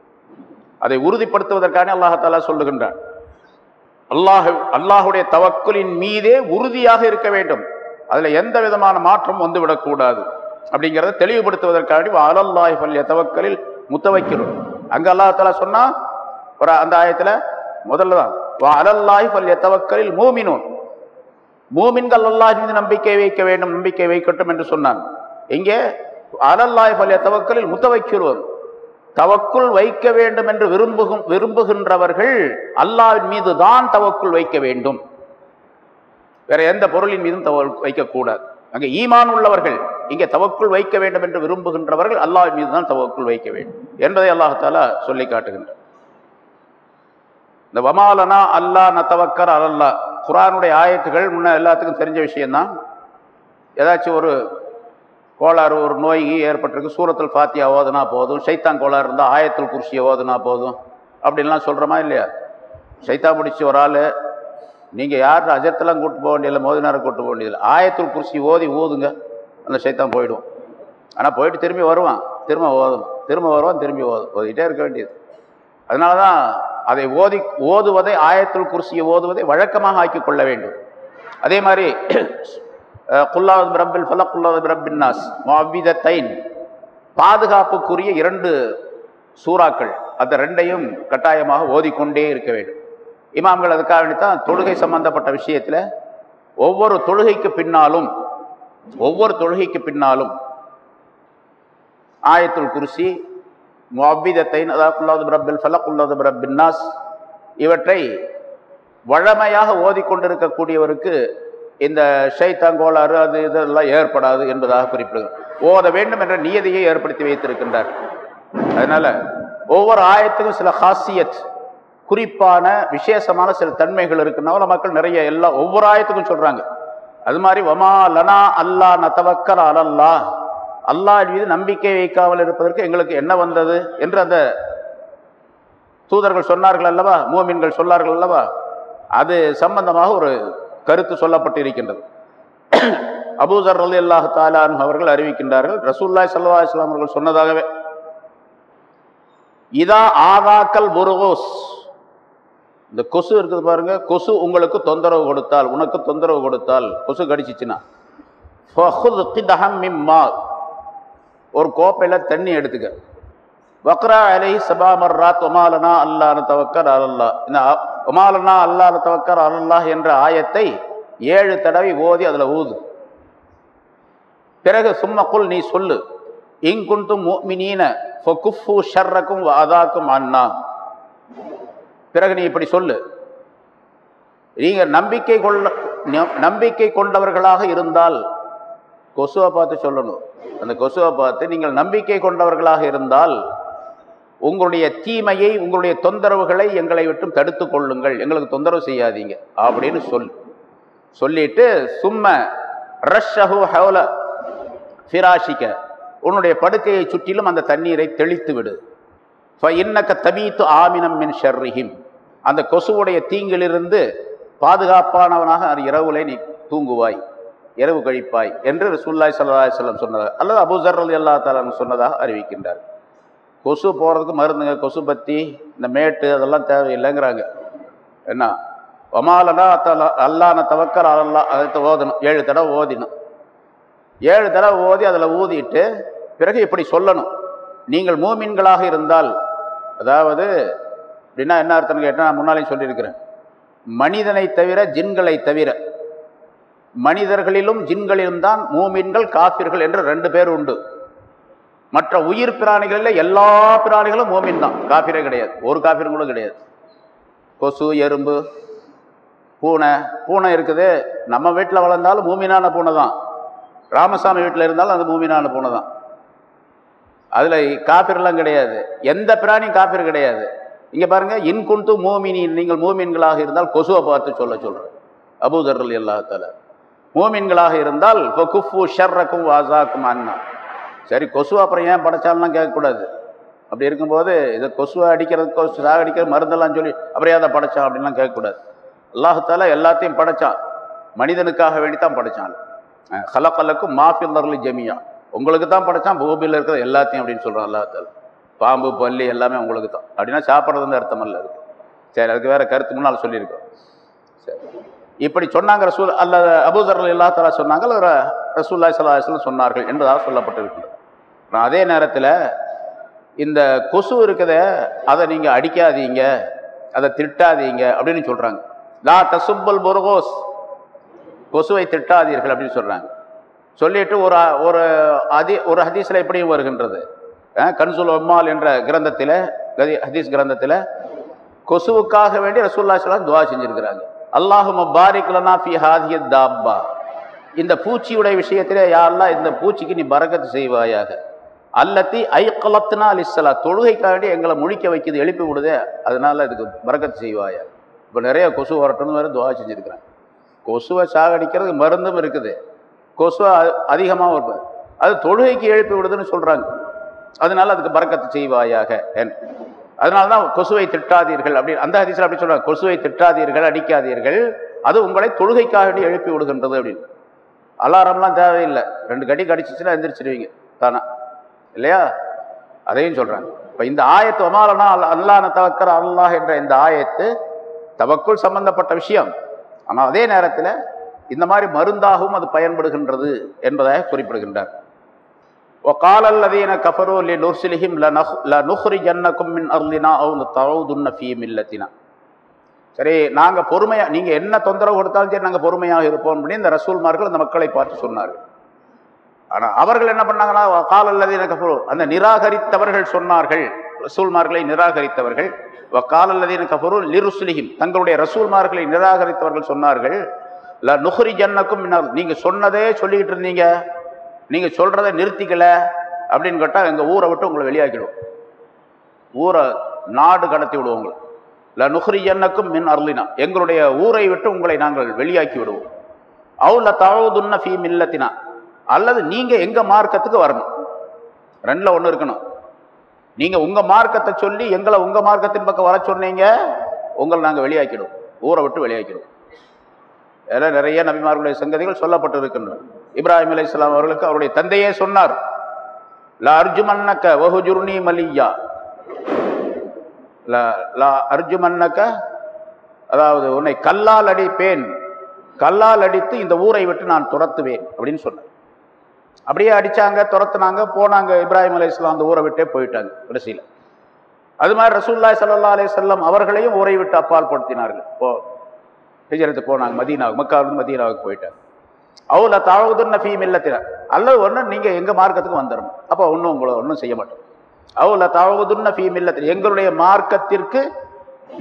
அதை உறுதிப்படுத்துவதற்கான அல்லாஹாலா சொல்லுகின்றான். அல்லாஹ் அல்லாஹுடைய தவக்குலின் மீதே உறுதியாக இருக்க வேண்டும். அதில் எந்த விதமான மாற்றம் வந்துவிடக்கூடாது அப்படிங்கிறத தெளிவுபடுத்துவதற்காக அலல்லாஹ் பல்லிய தவக்கலில் முத்த வைக்கிறோம் அங்க அல்லாஹாலா சொன்னால் ஒரு அந்த ஆயத்தில் முதல்ல தான் வா அலல்லாஹ் பல்லிய தவக்கலில் மூமினோன். மூமின்கள் அல்லாஹ் மீது நம்பிக்கை வைக்க வேண்டும் நம்பிக்கை வைக்கட்டும் என்று சொன்னான் இங்கே அலல்லாஹ் பல்லிய தவக்கலில் முத்தவைக்கிறோம் தவக்குள் வைக்க வேண்டும் என்று விரும்புகும் விரும்புகின்றவர்கள் அல்லாவின் மீது தான் தவக்குள் வைக்க வேண்டும். வேற எந்த பொருளின் மீதும் தவ வைக்கக்கூடாது. அங்கே ஈமான் உள்ளவர்கள் இங்கே தவக்குள் வைக்க வேண்டும் என்று விரும்புகின்றவர்கள் அல்லாஹ் மீது தான் தவக்குள் வைக்க வேண்டும் என்பதை அல்லாஹாலா சொல்லி காட்டுகின்றார் இந்த வமாலனா அல்லா தவக்கர் அல்லா குரானுடைய ஆயத்துகள் முன்ன எல்லாத்துக்கும் தெரிஞ்ச விஷயம்தான். ஏதாச்சும் ஒரு கோளாறு ஒரு நோய் ஏற்பட்டிருக்கு. சூரத்தில் ஃபாத்தியா ஓதுனா போதும். சைத்தான் கோளாறு இருந்தால் ஆயத்தில் குர்சியை ஓதுனா போதும். அப்படின்லாம் சொல்கிறோமா இல்லையா? சைத்தா பிடிச்சி ஒரு ஆள் நீங்கள் யார் அஜத்தெல்லாம் கூட்டு போக வேண்டியதில்லை மோதினாரை கூட்டு போக வேண்டியதில்லை. ஆயத்தில் குர்சி ஓதி ஓதுங்க. அந்த சைத்தான் போயிடும். ஆனால் போயிட்டு திரும்பி வருவான். திரும்ப ஓதும். திரும்ப வருவான் திரும்பி ஓதும். ஓதிக்கிட்டே இருக்க வேண்டியது. அதனால தான் அதை ஓதி ஓதுவதை ஆயத்தில் குர்சியை ஓதுவதை வழக்கமாக ஆக்கி கொள்ள வேண்டும். அதே மாதிரி குல்லாவது பிரபில் ஃபலக்குல்லாவது பிரபின் நாஸ் தைன் பாதுகாப்புக்குரிய இரண்டு சூறாக்கள் அந்த ரெண்டையும் கட்டாயமாக ஓதிக்கொண்டே இருக்க வேண்டும். இமாம்கள் அதுக்காக வேண்டித்தான் தொழுகை சம்பந்தப்பட்ட விஷயத்தில் ஒவ்வொரு தொழுகைக்கு பின்னாலும் ஒவ்வொரு தொழுகைக்கு பின்னாலும் ஆயத்துல் குருசி முவ்விதத்தைன் அதாவது பிரபில் உள்ளது பிரபின் நாஸ் இவற்றை வழமையாக ஓதிக்கொண்டிருக்கக்கூடியவருக்கு இந்த ஷைத்தாங்கோளாறு அது இதெல்லாம் ஏற்படாது என்பதாக குறிப்பிடுகிறார். ஓத வேண்டும் என்ற நியதியை ஏற்படுத்தி வைத்திருக்கின்றார். அதனால ஒவ்வொரு ஆயத்துக்கும் சில ஹாசியத் குறிப்பான விசேஷமான சில தன்மைகள் இருக்குன்னா மக்கள் நிறைய எல்லா ஒவ்வொரு ஆயத்துக்கும் சொல்றாங்க. அது மாதிரி வமா லனா அல்லா நத்தவக்கர் அலல்லா. அல்லாஹ் மீது நம்பிக்கை வைக்காமல் இருப்பதற்கு எங்களுக்கு என்ன வந்தது என்று அந்த தூதர்கள் சொன்னார்கள் அல்லவா? மூமின்கள் சொன்னார்கள் அல்லவா? அது சம்பந்தமாக ஒரு கருத்து சொல்லப்பட்டிருக்கின்றது. அபூசர் அலி அல்லாஹ் தாலான் அவர்கள் அறிவிக்கின்றார்கள் ரசூல்லாய் சல்லா இஸ்லாம் அவர்கள் சொன்னதாகவே இதா ஆதாக்கல் புருகோஸ். இந்த கொசு இருக்குது பாருங்க கொசு உங்களுக்கு தொந்தரவு கொடுத்தால் உனக்கு தொந்தரவு கொடுத்தால் கொசு கடிச்சிச்சுன்னா ஒரு கோப்பையில் தண்ணி எடுத்துக்க. வக்ரா அலை சபா மர்ராத் ஒமாலனா அல்லான்னு தவக்கர் அல்லா இந்த ஒமாலனா அல்லாஹ் தவக்கர் அல்லாஹ் என்ற ஆயத்தை ஏழு தடவை ஓதி அதில் ஊது. பிறகு சும்மக்குள் நீ சொல்லு. இங்குண்டும் முஃமினீன ஃபகுஃபு ஷர்ரக்கும் அதாக்கும் அண்ணா பிறகு நீ இப்படி சொல்லு. நீங்கள் நம்பிக்கை கொள்ள நம்பிக்கை கொண்டவர்களாக இருந்தால் கொசுவை பார்த்து சொல்லணும். அந்த கொசுவை பார்த்து நீங்கள் நம்பிக்கை கொண்டவர்களாக இருந்தால் உங்களுடைய தீமையை உங்களுடைய தொந்தரவுகளை எங்களை விட்டும் தடுத்து கொள்ளுங்கள். எங்களுக்கு தொந்தரவு செய்யாதீங்க. அப்படின்னு சொல் சொல்லிட்டு சும்ம ரஷ்ஷஹு ஹவுல ஃபிராஷிக்க உன்னுடைய படுக்கையை சுற்றிலும் அந்த தண்ணீரை தெளித்து விடு. இன்னக்க தபீத்து ஆமினம் மின் ஷர்ரிஹிம். அந்த கொசுவுடைய தீங்கிலிருந்து பாதுகாப்பானவனாக அந்த இரவுலே நீ தூங்குவாய். இரவு கழிப்பாய் என்று ரசூல்லாய் சல்லா செல்லம் சொன்னதாக அல்லது அபுசர் அல்லா தாலான்னு சொன்னதாக அறிவிக்கின்றார். கொசு போகிறதுக்கு மருந்துங்க கொசு பத்தி இந்த மேட்டு அதெல்லாம் தேவையில்லைங்கிறாங்க. என்ன? ஒமாலனா அத்தலா அல்லான தவக்கர் அல்லா அதை ஓதணும். ஏழு தடவை ஓதிணும். ஏழு தடவை ஓதி அதில் ஊதிட்டு பிறகு இப்படி சொல்லணும். நீங்கள் மூமின்களாக இருந்தால் அதாவது அப்படின்னா என்ன அர்த்தம் கேட்டால் நான் முன்னாலே சொல்லியிருக்கிறேன். மனிதனை தவிர ஜின்களை தவிர மனிதர்களிலும் ஜின்களிலும் தான் மூமின்கள் காஃபிர்கள் என்று ரெண்டு பேர் உண்டு. மற்ற உயிர் பிராணிகளில் எல்லா பிராணிகளும் ஓமின் தான். காஃபிரே கிடையாது. ஒரு காஃபிரும் கூட கிடையாது. கொசு எறும்பு பூனை பூனை இருக்குது. நம்ம வீட்டில் வளர்ந்தாலும் மூமினான பூனை தான். ராமசாமி வீட்டில் இருந்தாலும் அது மூமினான பூனை தான். அதில் காஃபிர்லாம் கிடையாது. எந்த பிராணியும் காஃபிர் கிடையாது. இங்கே பாருங்கள் இன்குண்டு மூமினின் நீங்கள் மூமின்களாக இருந்தால் கொசுவை பார்த்து சொல்ல சொல்கிறேன் அபூதர்கள் எல்லாத்தால மூமின்களாக இருந்தால் குஃபு ஷர்ரக்கும் வாசாக்கும் அண்ணா சரி கொசு அப்புறம் ஏன் படைச்சாலாம் கேட்கக்கூடாது. அப்படி இருக்கும்போது இதை கொசுவை அடிக்கிறது கொசு சாகடிக்கிறது மருந்தெல்லாம் சொல்லி அப்புறம் அதை படைச்சான் அப்படின்லாம் கேட்கக்கூடாது. அல்லாஹால எல்லாத்தையும் படைச்சான். மனிதனுக்காக வேண்டி தான் படைச்சான் கலக்கலக்கும் மாஃபில்லர்லி ஜமியா. உங்களுக்கு தான் படைச்சான் பூமியில் இருக்கிற எல்லாத்தையும் அப்படின்னு சொல்கிறான் அல்லாஹால பாம்பு பல்லி எல்லாமே உங்களுக்கு தான் அப்படின்னா சாப்பிட்றதுன்னு அர்த்தம் அல்ல அதுக்கு. சரி அதுக்கு வேற கருத்து முன்னால் சொல்லியிருக்கோம். சரி. இப்படி சொன்னாங்க ரசூல் அல்ல அபூதர் இல்லாத்தலா சொன்னாங்க ரசூல்லாய் சல்லாஹ் சொன்னார்கள் என்பதாக சொல்லப்பட்டிருக்கிறது. அதே நேரத்தில் இந்த கொசு இருக்குதே அதை நீங்கள் அடிக்காதீங்க அதை திட்டாதீங்க அப்படின்னு சொல்கிறாங்க லா டசுப்பல் பொருகோஸ். கொசுவை திட்டாதீர்கள் அப்படின்னு சொல்கிறாங்க சொல்லிட்டு ஒரு ஒரு அதி ஒரு ஹதீஸில் எப்படியும் வருகின்றது. கன்சுல் ஒம்மால் என்ற கிரந்தத்தில் கதி ஹதீஸ் கிரந்தத்தில் கொசுவுக்காக வேண்டி ரசூல்லா சொல்லாம் துவா செஞ்சிருக்கிறாங்க. அல்லாஹும பாரிக் ஃபி ஹாதிய தாப்பா. இந்த பூச்சியுடைய விஷயத்திலே யாரெல்லாம் இந்த பூச்சிக்கு நீ பறக்கத்து செய்வாயாக? அல்லத்தி ஐக்கலத்னா அலிஸ்ஸலா தொழுகைக்காக எங்களை முழிக்க வைக்கிது எழுப்பி விடுதே. அதனால இதுக்கு பரக்கத்து செய்வாயா. இப்போ நிறைய கொசு வரட்டும்னு வேறு துவா செஞ்சுருக்கிறேன் கொசுவை சாகடிக்கிறது மருந்தும் இருக்குது. கொசுவை அதிகமாக இருப்பது அது தொழுகைக்கு எழுப்பி விடுதுன்னு சொல்கிறாங்க அதனால அதுக்கு பறக்கத்து செய்வாயாக. என் அதனால தான் கொசுவை திட்டாதீர்கள் அப்படி அந்த ஹதீஸில் அப்படி சொல்கிறாங்க கொசுவை திட்டாதீர்கள் அடிக்காதீர்கள். அது உங்களை தொழுகைக்காக எழுப்பி விடுகின்றது அப்படின்னு. அலாரம்லாம் தேவையில்லை. ரெண்டு கடி கடிச்சிச்சுன்னா எந்திரிச்சிடுவீங்க தானா. இல்லையா அதையும் சொல்றாங்க இப்போ இந்த ஆயத்து ஒமாலனா அல்லான தவக்கர் அல்லாஹ் என்ற இந்த ஆயத்து தவக்குள் சம்பந்தப்பட்ட விஷயம் ஆனால் அதே நேரத்தில் இந்த மாதிரி மருந்தாகவும் அது பயன்படுகின்றது என்பதாக குறிப்பிடுகின்றார் وقال الذين كفروا لرسلهم لنخ- لنخرجنكم من أرضنا أو لتعودن في ملتنا சரி நாங்க பொறுமையா நீங்க என்ன தொந்தரவு கொடுத்தாலும் சரி நாங்க பொறுமையாக இருப்போம் அப்படின்னு இந்த ரசூல்மார்கள் அந்த மக்களை பார்த்து சொன்னார்கள் ஆனால் அவர்கள் என்ன பண்ணாங்கன்னா கால் அல்லது எனக்கு அந்த நிராகரித்தவர்கள் சொன்னார்கள். ரசூல்மார்களை நிராகரித்தவர்கள். கால அல்லது எனக்கு லிருசுலிஹிம். தங்களுடைய ரசூல்மார்களை நிராகரித்தவர்கள் சொன்னார்கள். ல நுகரி ஜன்னக்கும் நீங்கள் சொன்னதே சொல்லிக்கிட்டு இருந்தீங்க. நீங்கள் சொல்கிறத நிறுத்திக்கல. அப்படின்னு கேட்டால் எங்கள் ஊரை விட்டு உங்களை வெளியாக்கிடுவோம். ஊரை நாடு கடத்தி விடுவோம் உங்களை. ல நுகரி ஜன்னக்கும் மின் அருளினா எங்களுடைய ஊரை விட்டு உங்களை நாங்கள் வெளியாக்கி விடுவோம். அவுல தழுதுன்ன ஃபீ மில்லத்தினா. அல்லது நீங்கள் எங்கள் மார்க்கத்துக்கு வரணும். ரெண்டில் ஒன்று இருக்கணும். நீங்கள் உங்கள் மார்க்கத்தை சொல்லி எங்களை உங்கள் மார்க்கத்தின் பக்கம் வர சொன்னீங்க உங்களை நாங்கள் வெளியாக்கிடுவோம். ஊரை விட்டு வெளியாக்கிடுவோம். இதெல்லாம் நிறைய நபிமார்களுடைய சங்கதிகள் சொல்லப்பட்டு இருக்கின்றன இப்ராஹிம் இஸ்லாம் அவர்களுக்கு அவருடைய தந்தையே சொன்னார் லா அர்ஜுமன்னக்க வஹுஜுர்னி மலியா. லா லா அர்ஜுமன்னக்க அதாவது உன்னை கல்லால் அடிப்பேன் கல்லால் அடித்து இந்த ஊரை விட்டு நான் துரத்துவேன் அப்படின்னு சொன்னேன் அப்படியே அடிச்சாங்க துரத்துனாங்க போனாங்க. இப்ராஹிம் அலை அந்த ஊரை விட்டே போயிட்டாங்க கடைசியில். அது மாதிரி ரசூல்லாய் சல்லா அலி வஸல்லம் அவர்களையும் ஊரை விட்டு அப்பால் படுத்தினார்கள் போ ஹிஜரத்து போனாங்க மதீனாவுக்கு மக்காவிலிருந்து மதீனாவுக்கு போயிட்டாங்க. அவுல தாழ்வுதுன்ன ஃபீம் இல்லத்தின அல்லது ஒன்று நீங்கள் எங்கள் மார்க்கத்துக்கு வந்துடணும் அப்போ ஒன்றும் உங்களை ஒன்றும் செய்ய மாட்டோம். அவுல தாழ்வுதுன்ன ஃபீம் இல்லத்தின எங்களுடைய மார்க்கத்திற்கு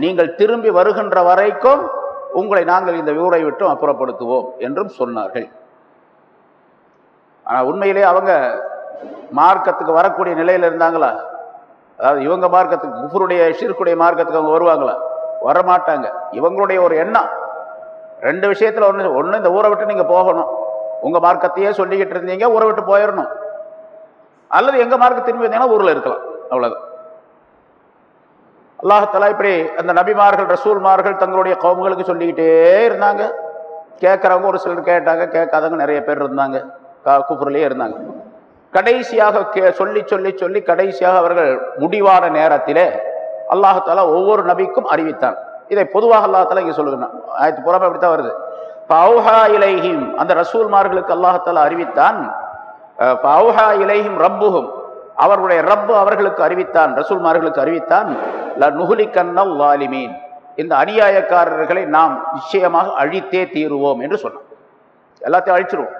நீங்கள் திரும்பி வருகின்ற வரைக்கும் உங்களை நாங்கள் இந்த ஊரை விட்டும் அப்புறப்படுத்துவோம் என்றும் சொன்னார்கள். ஆனால் உண்மையிலே அவங்க மார்க்கத்துக்கு வரக்கூடிய நிலையில் இருந்தாங்களா? அதாவது இவங்க மார்க்கத்துக்கு குஃபருடைய ஷீர்க்குடைய மார்க்கத்துக்கு அவங்க வருவாங்களா? வரமாட்டாங்க. இவங்களுடைய ஒரு எண்ணம். ரெண்டு விஷயத்தில் ஒன்று ஒன்று இந்த ஊரை விட்டு நீங்கள் போகணும். உங்கள் மார்க்கத்தையே சொல்லிக்கிட்டு இருந்தீங்க ஊரை விட்டு போயிடணும் அல்லது எங்கள் மார்க்க திரும்பி வந்தீங்கன்னா ஊரில் இருக்கலாம். அவ்வளோதான் அல்லாஹலா இப்படி அந்த நபிமார்கள் ரசூல்மார்கள் தங்களுடைய கவுமுகளுக்கு சொல்லிக்கிட்டே இருந்தாங்க. கேட்குறவங்க ஒரு சிலர் கேட்டாங்க கேட்காதவங்க நிறைய பேர் இருந்தாங்க. குஃபுரிலேயே இருந்தாங்க. கடைசியாக கே சொல்லி சொல்லி சொல்லி கடைசியாக அவர்கள் முடிவான நேரத்திலே அல்லாஹாலா ஒவ்வொரு நபிக்கும் அறிவித்தான் இதை பொதுவாக அல்லாஹாலா இங்கே சொல்லுங்க ஆயிரத்தி புறமே அப்படித்தான் வருது. பவுஹா இலைஹிம் அந்த ரசூல்மார்களுக்கு அல்லாஹாலா அறிவித்தான். பவுஹா இலைஹிம் ரப்புகும் அவர்களுடைய ரப்பு அவர்களுக்கு அறிவித்தான் ரசூல்மார்களுக்கு அறிவித்தான். ல நுகுலி கண்ணல் வாலிமீன் இந்த அநியாயக்காரர்களை நாம் நிச்சயமாக அழித்தே தீருவோம் என்று சொன்னான். எல்லாத்தையும் அழிச்சிருவோம்.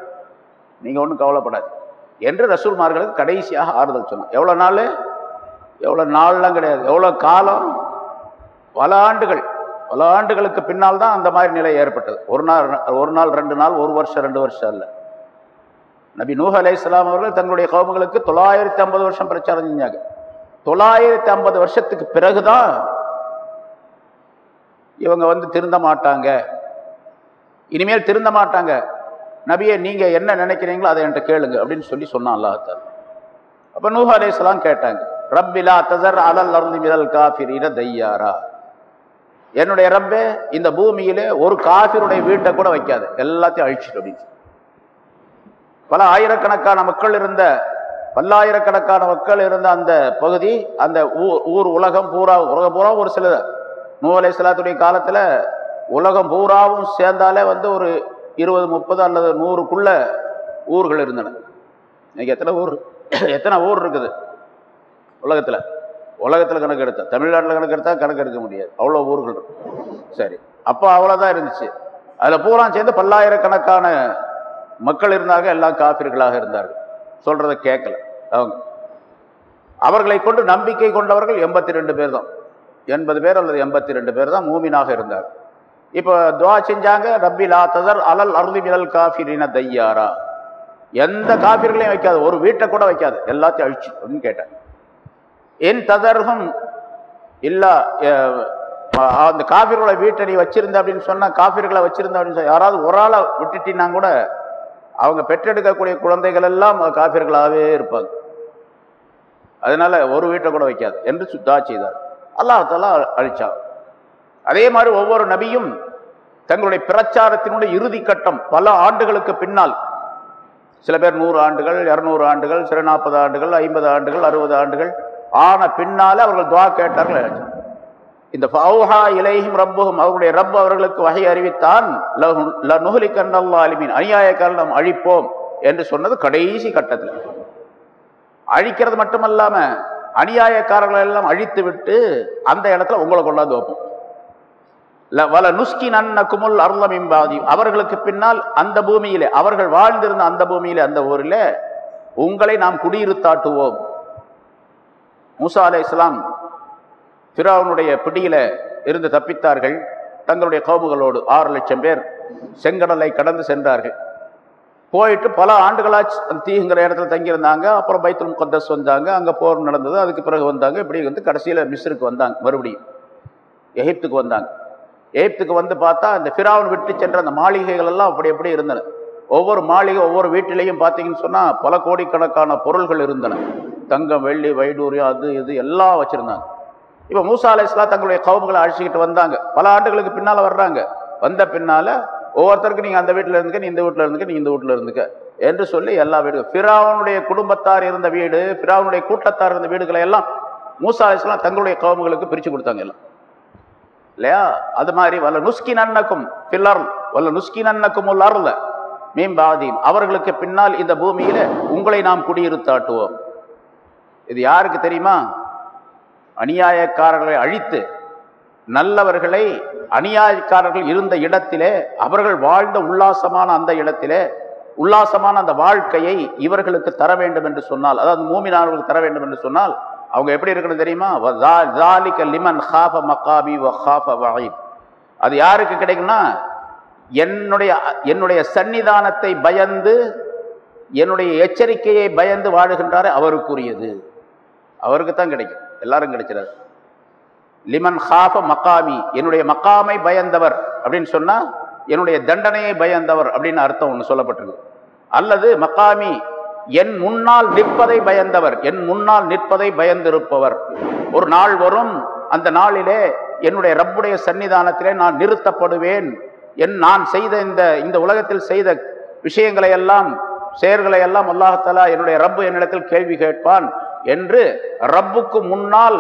நீங்கள் ஒன்றும் கவலைப்படாது என்று ரசூல்மார்களுக்கு கடைசியாக ஆறுதல் சொன்னோம் எவ்வளோ நாள்? எவ்வளோ நாள்லாம் கிடையாது. எவ்வளோ காலம்? பல ஆண்டுகள். பல ஆண்டுகளுக்கு பின்னால் தான் அந்த மாதிரி நிலை ஏற்பட்டது. ஒரு நாள் ஒரு நாள் ரெண்டு நாள் ஒரு வருஷம் ரெண்டு வருஷம் இல்லை நபி நூஹ் அலை இஸ்லாம் அவர்கள் தங்களுடைய கவுமுகளுக்கு தொள்ளாயிரத்தி ஐம்பது வருஷம் பிரச்சாரம் செஞ்சாங்க. தொள்ளாயிரத்தி ஐம்பது வருஷத்துக்கு பிறகுதான் இவங்க வந்து திருந்த மாட்டாங்க. இனிமேல் திருந்த மாட்டாங்க. நபியை நீங்கள் என்ன நினைக்கிறீங்களோ அதை என்கிட்ட கேளுங்க அப்படின்னு சொல்லி சொன்னான் அல்லாஹால அப்போ நூஹ் அலை இஸ்லாம் கேட்டாங்க ரப்பிலா தசர் அலல் அருந்தி மிதல் காஃபிரீன தையாரா? என்னுடைய ரப்பே இந்த பூமியிலே ஒரு காஃபிருடைய வீட்டை கூட வைக்காது எல்லாத்தையும் அழிச்சிட்டு அப்படின்னு பல ஆயிரக்கணக்கான மக்கள் இருந்த பல்லாயிரக்கணக்கான மக்கள் இருந்த அந்த பகுதி அந்த ஊர் ஊர் உலகம் பூரா உலகம் பூரா ஒரு சில நூ அலை சலாத்துடைய காலத்தில் உலகம் பூராவும் சேர்ந்தாலே வந்து ஒரு இருபது முப்பது அல்லது நூறுக்குள்ள ஊர்கள் இருந்தன. இன்னைக்கு எத்தனை ஊர்? (clears throat) எத்தனை ஊர் இருக்குது? உலகத்தில். உலகத்தில் கணக்கு எடுத்தா தமிழ்நாட்டில் கணக்கு எடுத்தால் கணக்கு எடுக்க முடியாது. அவ்வளோ ஊர்கள் இருக்கும் சரி. அப்போ அவ்வளோதான் இருந்துச்சு. அதில் பூரா சேர்ந்து பல்லாயிரக்கணக்கான மக்கள் இருந்தாங்க எல்லாம் காப்பிர்களாக இருந்தார்கள். சொல்கிறத கேட்கல. அவங்க. அவர்களை கொண்டு நம்பிக்கை கொண்டவர்கள் எண்பத்தி ரெண்டு பேர் தான் எண்பது பேர் அல்லது எண்பத்தி ரெண்டு பேர் தான் மூமினாக இருந்தார் இப்போ துவா செஞ்சாங்க ரப்பி லா ததர் அலல் அருதி மினல் காஃபிரின தையாரா. எந்த காஃபிர்களையும் வைக்காது ஒரு வீட்டை கூட வைக்காது. எல்லாத்தையும் அழிச்சு அப்படின்னு கேட்டேன் என் ததர்கும் இல்லா அந்த காஃபிர்களை வீட்டை நீ வச்சிருந்த அப்படின்னு சொன்னால் காஃபிர்களை வச்சிருந்த அப்படின்னு சொல்லி யாராவது ஒரு ஆளை விட்டுட்டினா கூட அவங்க பெற்றெடுக்கக்கூடிய குழந்தைகள் எல்லாம் காஃபிர்களாகவே இருப்பாங்க. அதனால ஒரு வீட்டை கூட வைக்காது என்று சுத்தா செய்தார். அல்லாஹாலா அழிச்சாங்க அதே மாதிரி ஒவ்வொரு நபியும் தங்களுடைய பிரச்சாரத்தினுடைய இறுதி கட்டம் பல ஆண்டுகளுக்கு பின்னால். சில பேர் நூறு ஆண்டுகள் இரநூறு ஆண்டுகள் சில நாற்பது ஆண்டுகள் ஐம்பது ஆண்டுகள் அறுபது ஆண்டுகள் ஆன பின்னாலே அவர்கள் துவா கேட்டார்கள். இந்த ஃபவுஹா இலையும் ரப்புகும் அவருடைய ரப் அவர்களுக்கு வகை அறிவித்தான் நுகலி கண்ணல்லா அலிமின் அநியாயக்காரன் நாம் அழிப்போம் என்று சொன்னது கடைசி கட்டத்தில். அழிக்கிறது மட்டுமல்லாமல் அநியாயக்காரர்கள் எல்லாம் அழித்து விட்டு அந்த இடத்துல உங்களை கொண்டாந்து வைப்போம். வல நுஸ்கி நன்னக்குமுல் அருளமிம்பாதி அவர்களுக்கு பின்னால் அந்த பூமியிலே அவர்கள் வாழ்ந்திருந்த அந்த பூமியிலே அந்த ஊரில் உங்களை நாம் குடியிருத்தாட்டுவோம். மூசா அலே இஸ்லாம் பிராவனுடைய பிடியில இருந்து தப்பித்தார்கள். தங்களுடைய கோபுகளோடு ஆறு லட்சம் பேர் செங்கடலை கடந்து சென்றார்கள். போயிட்டு பல ஆண்டுகளாச்சு அந்த தீங்கிற இடத்துல தங்கியிருந்தாங்க. அப்புறம் பைத்துல் முகத்தஸ் வந்தாங்க. அங்கே போர் நடந்தது. அதுக்கு பிறகு வந்தாங்க. இப்படி வந்து கடைசியில் மிஸ்ருக்கு வந்தாங்க மறுபடியும் எகிப்துக்கு வந்தாங்க. எகிப்துக்கு வந்து பார்த்தா அந்த ஃபிராவன் விட்டு சென்ற அந்த மாளிகைகள் எல்லாம் அப்படி எப்படி இருந்தன. ஒவ்வொரு மாளிகை ஒவ்வொரு வீட்டிலையும் பார்த்தீங்கன்னு சொன்னால் பல கோடிக்கணக்கான பொருள்கள் இருந்தன. தங்கம் வெள்ளி வைடூரியம் அது இது எல்லாம் வச்சுருந்தாங்க. இப்போ மூசா அலைஸ்லாம் தங்களுடைய கவுமுகளை அழைச்சிக்கிட்டு வந்தாங்க. பல ஆண்டுகளுக்கு பின்னால் வர்றாங்க. வந்த பின்னால் ஒவ்வொருத்தருக்கும் நீங்கள் அந்த வீட்டில் இருந்துக்க நீ இந்த வீட்டில் இருந்துக்க நீ இந்த வீட்டில் இருந்துக்க என்று சொல்லி எல்லா வீடுகளும் ஃபிராவனுடைய குடும்பத்தார் இருந்த வீடு ஃபிராவனுடைய கூட்டத்தார் இருந்த வீடுகளை எல்லாம் மூசா அலைஸ்லாம் தங்களுடைய கவுமுகளுக்கு பிரித்து கொடுத்தாங்க எல்லாம். இல்லையா? அது மாதிரி வல்ல நுஸ்கி நன்னக்கும் பில்லர் வல்ல நுஸ்கி நன்னக்கும் உள்ளார்ல மேம்பாதீன் அவர்களுக்கு பின்னால் இந்த பூமியில உங்களை நாம் குடியிருத்தாட்டுவோம். இது யாருக்கு தெரியுமா? அநியாயக்காரர்களை அழித்து நல்லவர்களை அநியாயக்காரர்கள் இருந்த இடத்திலே அவர்கள் வாழ்ந்த உல்லாசமான அந்த இடத்திலே உல்லாசமான அந்த வாழ்க்கையை இவர்களுக்கு தர வேண்டும் என்று சொன்னால் அதாவது மூமினார்களுக்கு தர வேண்டும் என்று சொன்னால் அவங்க எப்படி இருக்கணும் தெரியுமா? லிமன் ஹாஃப மக்காபி வ ஹாஃப அது யாருக்கு கிடைக்கும்னா என்னுடைய என்னுடைய சன்னிதானத்தை பயந்து என்னுடைய எச்சரிக்கையை பயந்து வாழுகின்றார் அவருக்குரியது. அவருக்கு தான் கிடைக்கும். எல்லாரும் கிடைச்சிடாது. லிமன் ஹாஃப மக்காமி என்னுடைய மக்காமை பயந்தவர் அப்படின்னு சொன்னால் என்னுடைய தண்டனையை பயந்தவர் அப்படின்னு அர்த்தம் ஒன்று சொல்லப்பட்டிருக்கு. அல்லது மக்காமி என் முன்னால் நிற்பதை பயந்தவர் என் முன்னால் நிற்பதை பயந்திருப்பவர். ஒரு நாள் வரும் அந்த நாளிலே என்னுடைய ரப்புடைய சன்னிதானத்திலே நான் நிறுத்தப்படுவேன். என் நான் செய்த இந்த இந்த உலகத்தில் செய்த விஷயங்களை எல்லாம் செயல்களை எல்லாம் அல்லாஹத்தலா என்னுடைய ரப்பு என்னிடத்தில் கேள்வி கேட்பான் என்று ரப்புக்கு முன்னால்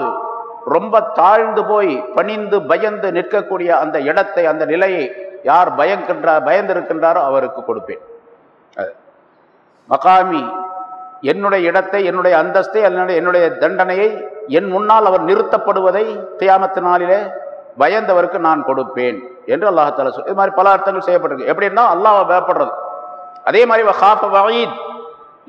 ரொம்ப தாழ்ந்து போய் பணிந்து பயந்து நிற்கக்கூடிய அந்த இடத்தை அந்த நிலையை யார் பயங்கின்றார் பயந்திருக்கின்றாரோ அவருக்கு கொடுப்பேன். அது. மகாமி என்னுடைய இடத்தை என்னுடைய அந்தஸ்தை என்னுடைய என்னுடைய தண்டனையை என் முன்னால் அவர் நிறுத்தப்படுவதை தியாமத்து நாளிலே பயந்தவருக்கு நான் கொடுப்பேன் என்று அல்லாஹால சொல் இது மாதிரி பல அர்த்தங்கள் செய்யப்பட்டிருக்கு. எப்படின்னா அல்லாஹ் பயப்படுறது. அதே மாதிரி வஹாஃப வயீத்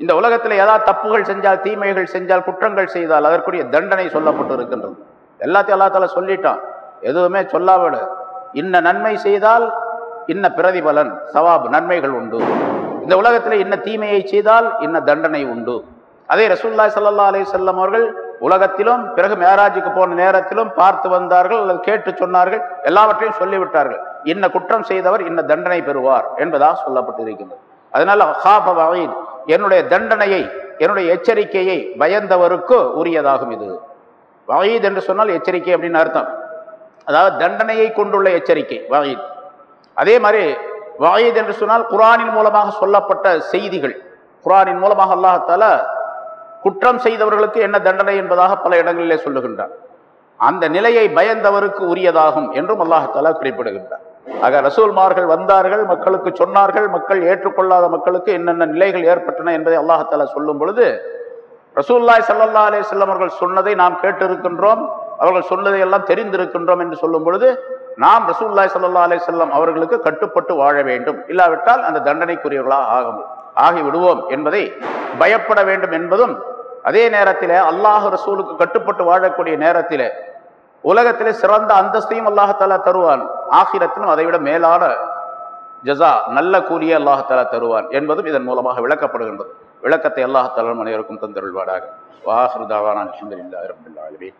இந்த உலகத்தில் ஏதாவது தப்புகள் செஞ்சால் தீமைகள் செஞ்சால் குற்றங்கள் செய்தால் அதற்குரிய தண்டனை சொல்லப்பட்டு இருக்கின்றது எல்லாத்தையும் அல்லா சொல்லிட்டான். எதுவுமே சொல்லாவிட இன்ன நன்மை செய்தால் இன்ன பிரதிபலன் சவாப் நன்மைகள் உண்டு. இந்த உலகத்தில் இன்ன தீமையை செய்தால் இன்ன தண்டனை உண்டு? அதே ரசூல்லாய் சல்லா அலி சொல்லம் அவர்கள் உலகத்திலும் பிறகு மேராஜுக்கு போன நேரத்திலும் பார்த்து வந்தார்கள் அல்லது கேட்டு சொன்னார்கள் எல்லாவற்றையும் சொல்லிவிட்டார்கள். இன்ன குற்றம் செய்தவர் இன்ன தண்டனை பெறுவார் என்பதாக சொல்லப்பட்டிருக்கின்றது. அதனால ஹாஃப வயீத் என்னுடைய தண்டனையை என்னுடைய எச்சரிக்கையை பயந்தவருக்கு உரியதாகும் இது. வயீத் என்று சொன்னால் எச்சரிக்கை அப்படின்னு அர்த்தம். அதாவது தண்டனையை கொண்டுள்ள எச்சரிக்கை வயீத் அதே மாதிரி வயீத் என்று சொன்னால் குரானின் மூலமாக சொல்லப்பட்ட செய்திகள். குரானின் மூலமாக அல்லாஹால குற்றம் செய்தவர்களுக்கு என்ன தண்டனை என்பதாக பல இடங்களிலே சொல்லுகின்றார் அந்த நிலையை பயந்தவருக்கு உரியதாகும் என்றும் அல்லாஹால குறிப்பிடுகின்றார் ஆக ரசூல்மார்கள் வந்தார்கள் மக்களுக்கு சொன்னார்கள் மக்கள் ஏற்றுக்கொள்ளாத மக்களுக்கு என்னென்ன நிலைகள் ஏற்பட்டன என்பதை அல்லாஹால சொல்லும் பொழுது ரசூல்லாய் சல்லா அலே செல்லம் அவர்கள் சொன்னதை நாம் கேட்டிருக்கின்றோம் அவர்கள் சொன்னதை எல்லாம் தெரிந்திருக்கின்றோம் என்று சொல்லும் பொழுது நாம் ரசூல்லாய் சல்லா அலே செல்லம் அவர்களுக்கு கட்டுப்பட்டு வாழ வேண்டும். இல்லாவிட்டால் அந்த தண்டனைக்குரியவர்களாக ஆகும் ஆகி விடுவோம் என்பதை பயப்பட வேண்டும் என்பதும் அதே நேரத்தில் அல்லாஹ் ரசூலுக்கு கட்டுப்பட்டு வாழக்கூடிய நேரத்தில் உலகத்திலே சிறந்த அந்தஸ்தையும் அல்லாஹாலா தருவான். ஆகிரத்திலும் அதைவிட மேலான ஜசா நல்ல கூலியை அல்லாஹாலா தருவான் என்பதும் இதன் மூலமாக விளக்கப்படுகின்றது. விளக்கத்தை அல்லாஹாலா அனைவருக்கும் தந்தருள்வாடாக வாஹ்ருதாவான அலமதுல்லாஹி ரபில் ஆலமீன்.